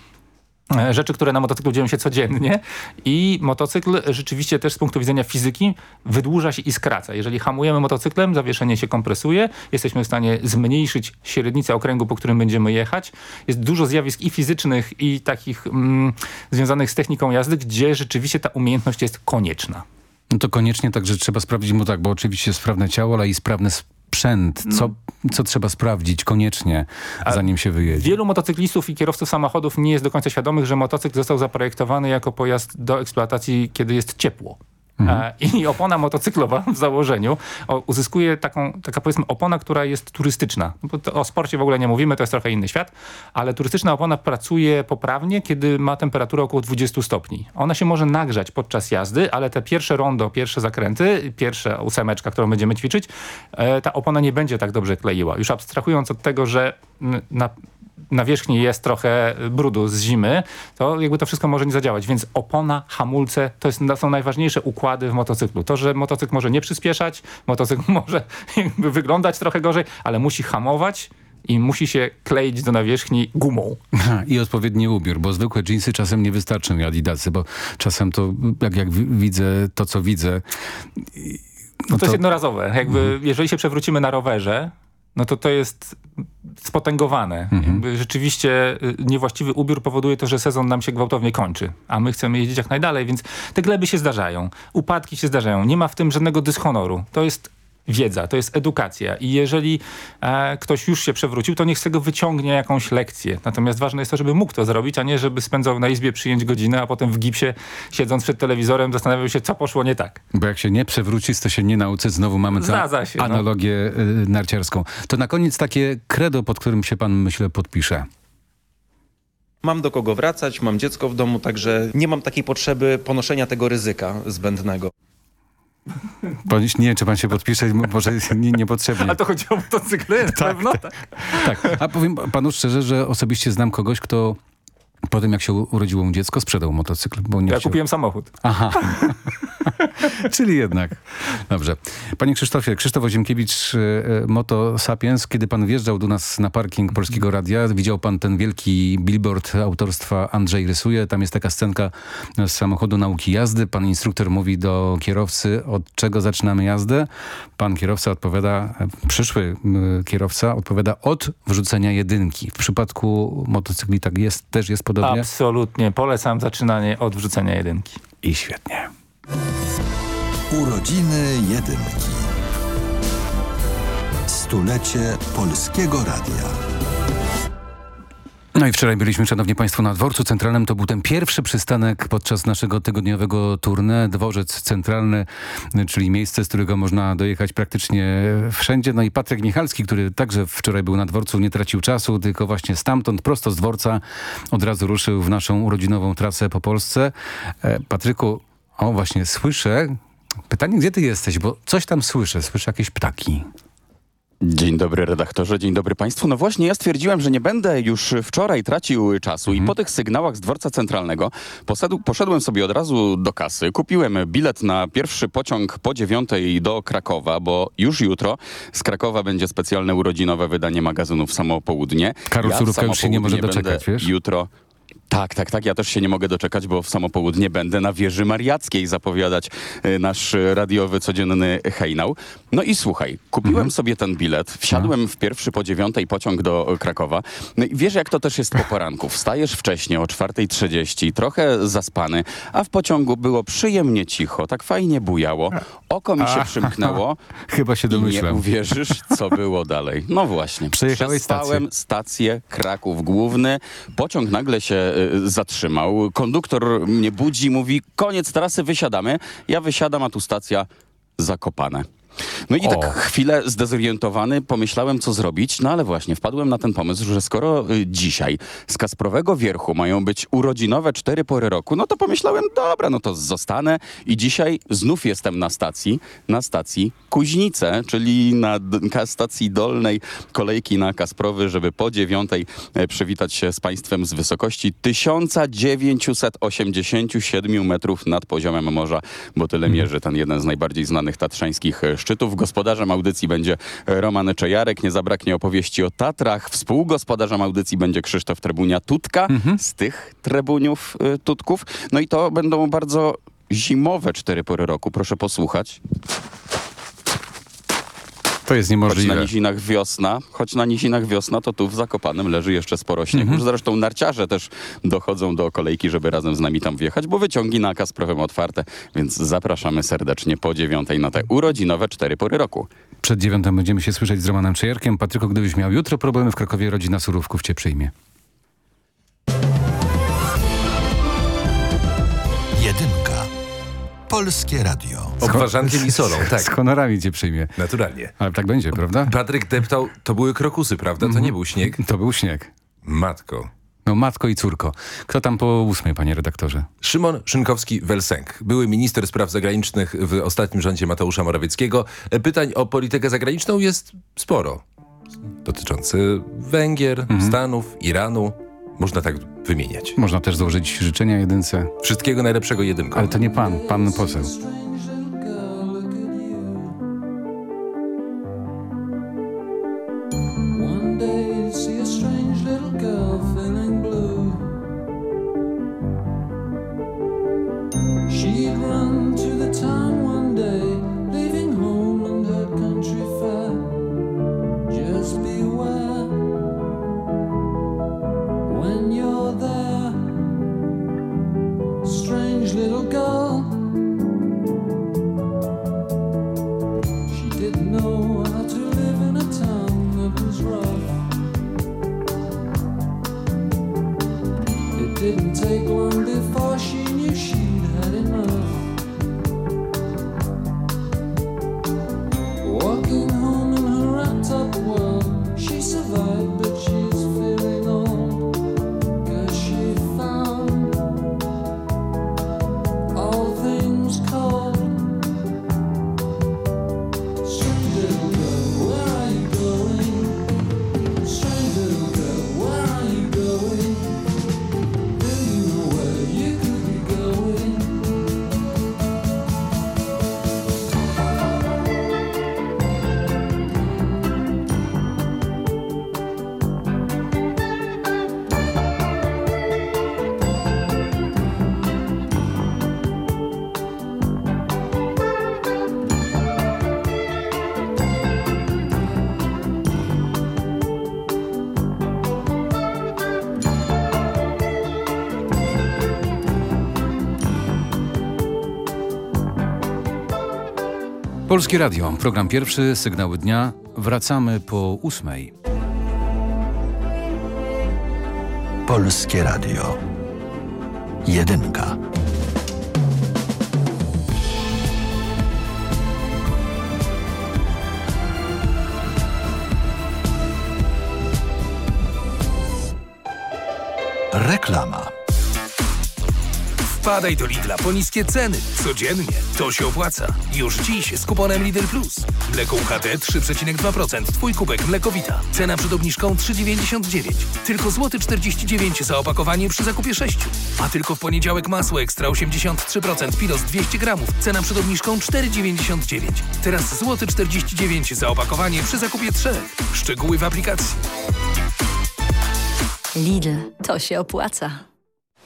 e, rzeczy, które na motocyklu dzieją się codziennie i motocykl rzeczywiście też z punktu widzenia fizyki wydłuża się i skraca. Jeżeli hamujemy motocyklem, zawieszenie się kompresuje, jesteśmy w stanie zmniejszyć średnicę okręgu, po którym będziemy jechać. Jest dużo zjawisk i fizycznych i takich mm, związanych z techniką jazdy, gdzie rzeczywiście ta umiejętność jest konieczna. No to koniecznie także trzeba sprawdzić, bo tak, bo oczywiście sprawne ciało, ale i sprawny sprzęt. Co, co trzeba sprawdzić koniecznie, zanim się wyjedzie? Wielu motocyklistów i kierowców samochodów nie jest do końca świadomych, że motocykl został zaprojektowany jako pojazd do eksploatacji, kiedy jest ciepło. E, I opona motocyklowa w założeniu uzyskuje taką, taka powiedzmy opona, która jest turystyczna. Bo to, o sporcie w ogóle nie mówimy, to jest trochę inny świat, ale turystyczna opona pracuje poprawnie, kiedy ma temperaturę około 20 stopni. Ona się może nagrzać podczas jazdy, ale te pierwsze rondo, pierwsze zakręty, pierwsza ósemeczka, którą będziemy ćwiczyć, e, ta opona nie będzie tak dobrze kleiła. Już abstrahując od tego, że na na wierzchni jest trochę brudu z zimy, to jakby to wszystko może nie zadziałać. Więc opona, hamulce to jest, są najważniejsze układy w motocyklu. To, że motocykl może nie przyspieszać, motocykl może jakby wyglądać trochę gorzej, ale musi hamować i musi się kleić do nawierzchni gumą. I odpowiedni ubiór, bo zwykłe dżinsy czasem nie wystarczą adidasy, bo czasem to, jak, jak wi- widzę to, co widzę... No to, jest jednorazowe. Jakby, Jeżeli się przewrócimy na rowerze, no to to jest spotęgowane. Jakby rzeczywiście y, niewłaściwy ubiór powoduje to, że sezon nam się gwałtownie kończy, a my chcemy jeździć jak najdalej, więc te gleby się zdarzają, upadki się zdarzają, nie ma w tym żadnego dyshonoru. To jest wiedza, to jest edukacja i jeżeli e, ktoś już się przewrócił, to niech z tego wyciągnie jakąś lekcję. Natomiast ważne jest to, żeby mógł to zrobić, a nie żeby spędzał na izbie przyjęć godzinę, a potem w gipsie, siedząc przed telewizorem, zastanawiał się, co poszło nie tak. Bo jak się nie przewróci, to się nie nauczy. Znowu mamy tę się, no. analogię y, narciarską. To na koniec takie credo, pod którym się pan, myślę, podpisze. Mam do kogo wracać, mam dziecko w domu, także nie mam takiej potrzeby ponoszenia tego ryzyka zbędnego. Pan, nie wiem, czy pan się podpisze, może nie, niepotrzebnie. A to chodzi o motocykle? Tak, pewno tak. Tak, a powiem panu szczerze, że osobiście znam kogoś, kto po tym, jak się urodziło mu dziecko, sprzedał motocykl. Bo nie Ja chciał... kupiłem samochód. Aha. Czyli jednak. Dobrze. Panie Krzysztofie, Krzysztof Oziemkiewicz, e, e, Moto Sapiens. Kiedy pan wjeżdżał do nas na parking Polskiego Radia, widział pan ten wielki billboard autorstwa Andrzej Rysuje. Tam jest taka scenka z samochodu nauki jazdy. Pan instruktor mówi do kierowcy, od czego zaczynamy jazdę. Pan kierowca odpowiada, e, przyszły kierowca odpowiada od wrzucenia jedynki. W przypadku motocykli tak jest, też jest podobnie? Absolutnie. Polecam zaczynanie od wrzucenia jedynki. I świetnie. Urodziny Jedynki. Stulecie Polskiego Radia. No i wczoraj byliśmy, szanowni państwo, na dworcu centralnym. To był ten pierwszy przystanek podczas naszego tygodniowego tournée. Dworzec centralny, czyli miejsce, z którego można dojechać praktycznie wszędzie. No i Patryk Michalski, który także wczoraj był na dworcu, nie tracił czasu, tylko właśnie stamtąd, prosto z dworca, od razu ruszył w naszą urodzinową trasę po Polsce. E, Patryku, o właśnie, słyszę Pytanie, gdzie ty jesteś, bo coś tam słyszę, słyszę jakieś ptaki. Dzień dobry redaktorze, dzień dobry państwu. No właśnie ja stwierdziłem, że nie będę już wczoraj tracił czasu mhm. i po tych sygnałach z dworca centralnego poszedł, poszedłem sobie od razu do kasy, kupiłem bilet na pierwszy pociąg po dziewiątej do Krakowa, bo już jutro z Krakowa będzie specjalne urodzinowe wydanie magazynów Samopołudnie. Karol ja Surówka już się nie może doczekać, wiesz? Jutro tak, tak, tak. Ja też się nie mogę doczekać, bo w samo południe będę na wieży mariackiej zapowiadać y, nasz radiowy codzienny hejnał. No i słuchaj, kupiłem mhm. sobie ten bilet, wsiadłem no. w pierwszy po dziewiątej pociąg do Krakowa. No i wiesz, jak to też jest po poranku. Wstajesz wcześniej o 4.30, trochę zaspany, a w pociągu było przyjemnie cicho, tak fajnie bujało. Oko mi się a, przymknęło. Chyba się domyślam. nie uwierzysz, co było dalej. No właśnie. Przejechałeś stację. stację Kraków Główny. Pociąg nagle się Y, zatrzymał. Konduktor mnie budzi, mówi koniec trasy, wysiadamy. Ja wysiadam, a tu stacja Zakopane. No i o. tak chwilę zdezorientowany pomyślałem, co zrobić, no ale właśnie wpadłem na ten pomysł, że skoro y, dzisiaj z Kasprowego Wierchu mają być urodzinowe cztery pory roku, no to pomyślałem, dobra, no to zostanę i dzisiaj znów jestem na stacji, na stacji Kuźnice, czyli na stacji dolnej kolejki na Kasprowy, żeby po dziewiątej e, przywitać się z Państwem z wysokości 1987 metrów nad poziomem morza, bo tyle mhm. mierzy ten jeden z najbardziej znanych tatrzańskich e, szczytów. Gospodarzem audycji będzie Roman Czejarek. Nie zabraknie opowieści o Tatrach. Współgospodarzem audycji będzie Krzysztof Trebunia-Tutka mhm. z tych Trebuniów y, Tutków. No i to będą bardzo zimowe cztery pory roku. Proszę posłuchać. To jest niemożliwe. Choć na nizinach wiosna, choć na nizinach wiosna, to tu w Zakopanem leży jeszcze sporo śniegu. Mhm. Zresztą narciarze też dochodzą do kolejki, żeby razem z nami tam wjechać, bo wyciągi na Kasprowem otwarte, więc zapraszamy serdecznie po dziewiątej na te urodzinowe cztery pory roku. Przed dziewiątą będziemy się słyszeć z Romanem Czejerkiem. Patryku, gdybyś miał jutro problemy w Krakowie, rodzina Surówków cię przyjmie. Polskie Radio. Obwarzankiem i solą, tak. Z honorami cię przyjmie. Naturalnie. Ale tak będzie, prawda? Patryk deptał, to były krokusy, prawda? To nie był śnieg? To był śnieg. Matko. No matko i córko. Kto tam po ósmej, panie redaktorze? Szymon Szynkowski-Welsenk, były minister spraw zagranicznych w ostatnim rządzie Mateusza Morawieckiego. Pytań o politykę zagraniczną jest sporo. Dotyczący Węgier, mhm. Stanów, Iranu, można tak wymieniać. Można też złożyć życzenia jedynce. Wszystkiego najlepszego jedynką. Ale to nie pan, pan poseł. Polskie Radio, program pierwszy, sygnały dnia. Wracamy po ósmej. Polskie Radio. Jedynka. Reklama. Wpadaj do Lidla po niskie ceny. Codziennie. To się opłaca. Już dziś z kuponem Lidl Plus. Mleko UHT 3,2%. Twój kubek Mlekowita. Cena przed obniżką 3,99. Tylko złoty 49 za opakowanie przy zakupie 6. A tylko w poniedziałek masło ekstra 83% pilos 200 gramów. Cena przed obniżką 4,99. Teraz złoty 49 za opakowanie przy zakupie 3. Szczegóły w aplikacji. Lidl, to się opłaca.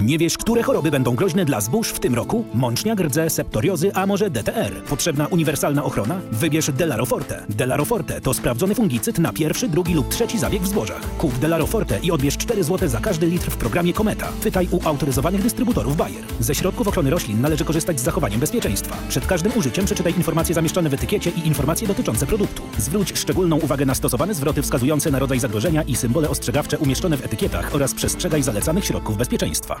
Nie wiesz, które choroby będą groźne dla zbóż w tym roku? Mączniak, rdze, septoriozy, a może DTR? Potrzebna uniwersalna ochrona? Wybierz Delaroforte. Delaroforte to sprawdzony fungicyd na pierwszy, drugi lub trzeci zabieg w zbożach. Kup Delaroforte i odbierz 4 zł za każdy litr w programie Kometa. Pytaj u autoryzowanych dystrybutorów Bayer. Ze środków ochrony roślin należy korzystać z zachowaniem bezpieczeństwa. Przed każdym użyciem przeczytaj informacje zamieszczone w etykiecie i informacje dotyczące produktu. Zwróć szczególną uwagę na stosowane zwroty wskazujące na rodzaj zagrożenia i symbole ostrzegawcze umieszczone w etykietach oraz przestrzegaj zalecanych środków bezpieczeństwa.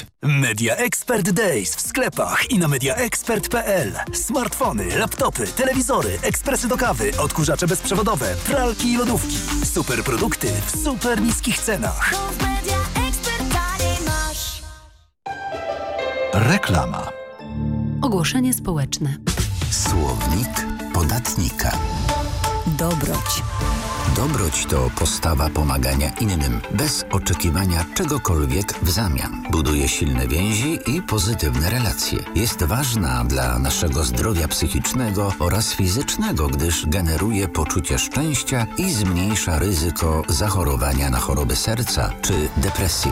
Media Expert Days w sklepach i na mediaexpert.pl. Smartfony, laptopy, telewizory, ekspresy do kawy, odkurzacze bezprzewodowe, pralki i lodówki. Super produkty w super niskich cenach. Reklama. Ogłoszenie społeczne. Słownik podatnika. Dobroć. Dobroć to postawa pomagania innym, bez oczekiwania czegokolwiek w zamian. Buduje silne więzi i pozytywne relacje. Jest ważna dla naszego zdrowia psychicznego oraz fizycznego, gdyż generuje poczucie szczęścia i zmniejsza ryzyko zachorowania na choroby serca czy depresję.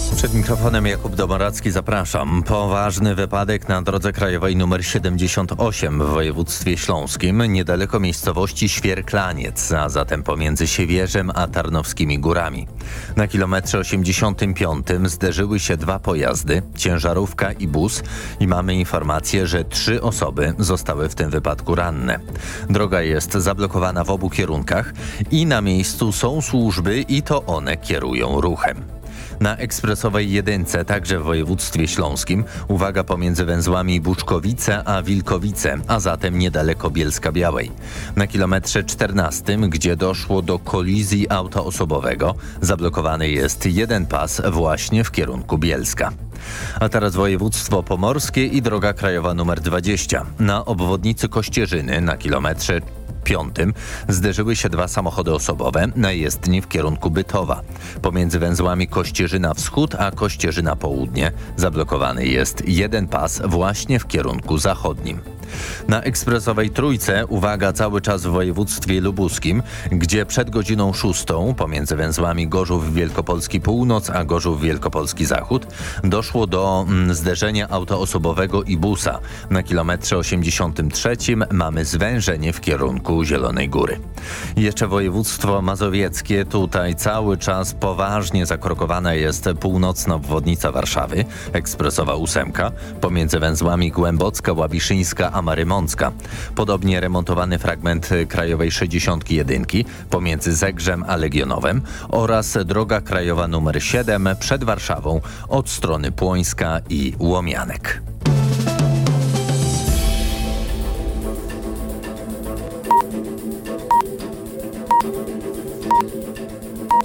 Przed mikrofonem Jakub Domoracki zapraszam. Poważny wypadek na drodze krajowej nr 78 w województwie śląskim, niedaleko miejscowości Świerklaniec, a zatem pomiędzy Siewierzem a Tarnowskimi Górami. Na kilometrze 85 zderzyły się dwa pojazdy, ciężarówka i bus i mamy informację, że trzy osoby zostały w tym wypadku ranne. Droga jest zablokowana w obu kierunkach i na miejscu są służby i to one kierują ruchem. Na ekspresowej jedynce, także w województwie śląskim, uwaga pomiędzy węzłami Buczkowice a Wilkowice, a zatem niedaleko Bielska Białej. Na kilometrze 14, gdzie doszło do kolizji auta osobowego, zablokowany jest jeden pas właśnie w kierunku Bielska. A teraz województwo pomorskie i droga krajowa numer 20. Na obwodnicy Kościerzyny na kilometrze piątym zderzyły się dwa samochody osobowe na jezdni w kierunku Bytowa. Pomiędzy węzłami Kościerzyna Wschód a Kościerzyna Południe zablokowany jest jeden pas właśnie w kierunku zachodnim. Na ekspresowej trójce uwaga cały czas w województwie lubuskim, gdzie przed godziną szóstą pomiędzy węzłami Gorzów Wielkopolski Północ a Gorzów Wielkopolski Zachód doszło do mm, zderzenia auta osobowego i busa. Na kilometrze 83 mamy zwężenie w kierunku Zielonej Góry. Jeszcze województwo mazowieckie, tutaj cały czas poważnie zakrokowana jest północna obwodnica Warszawy, ekspresowa ósemka, pomiędzy węzłami Głębocka, Łabiszyńska a Marymącka. Podobnie remontowany fragment Krajowej 61 pomiędzy Zegrzem a Legionowem oraz droga krajowa numer 7 przed Warszawą od strony Płońska i Łomianek.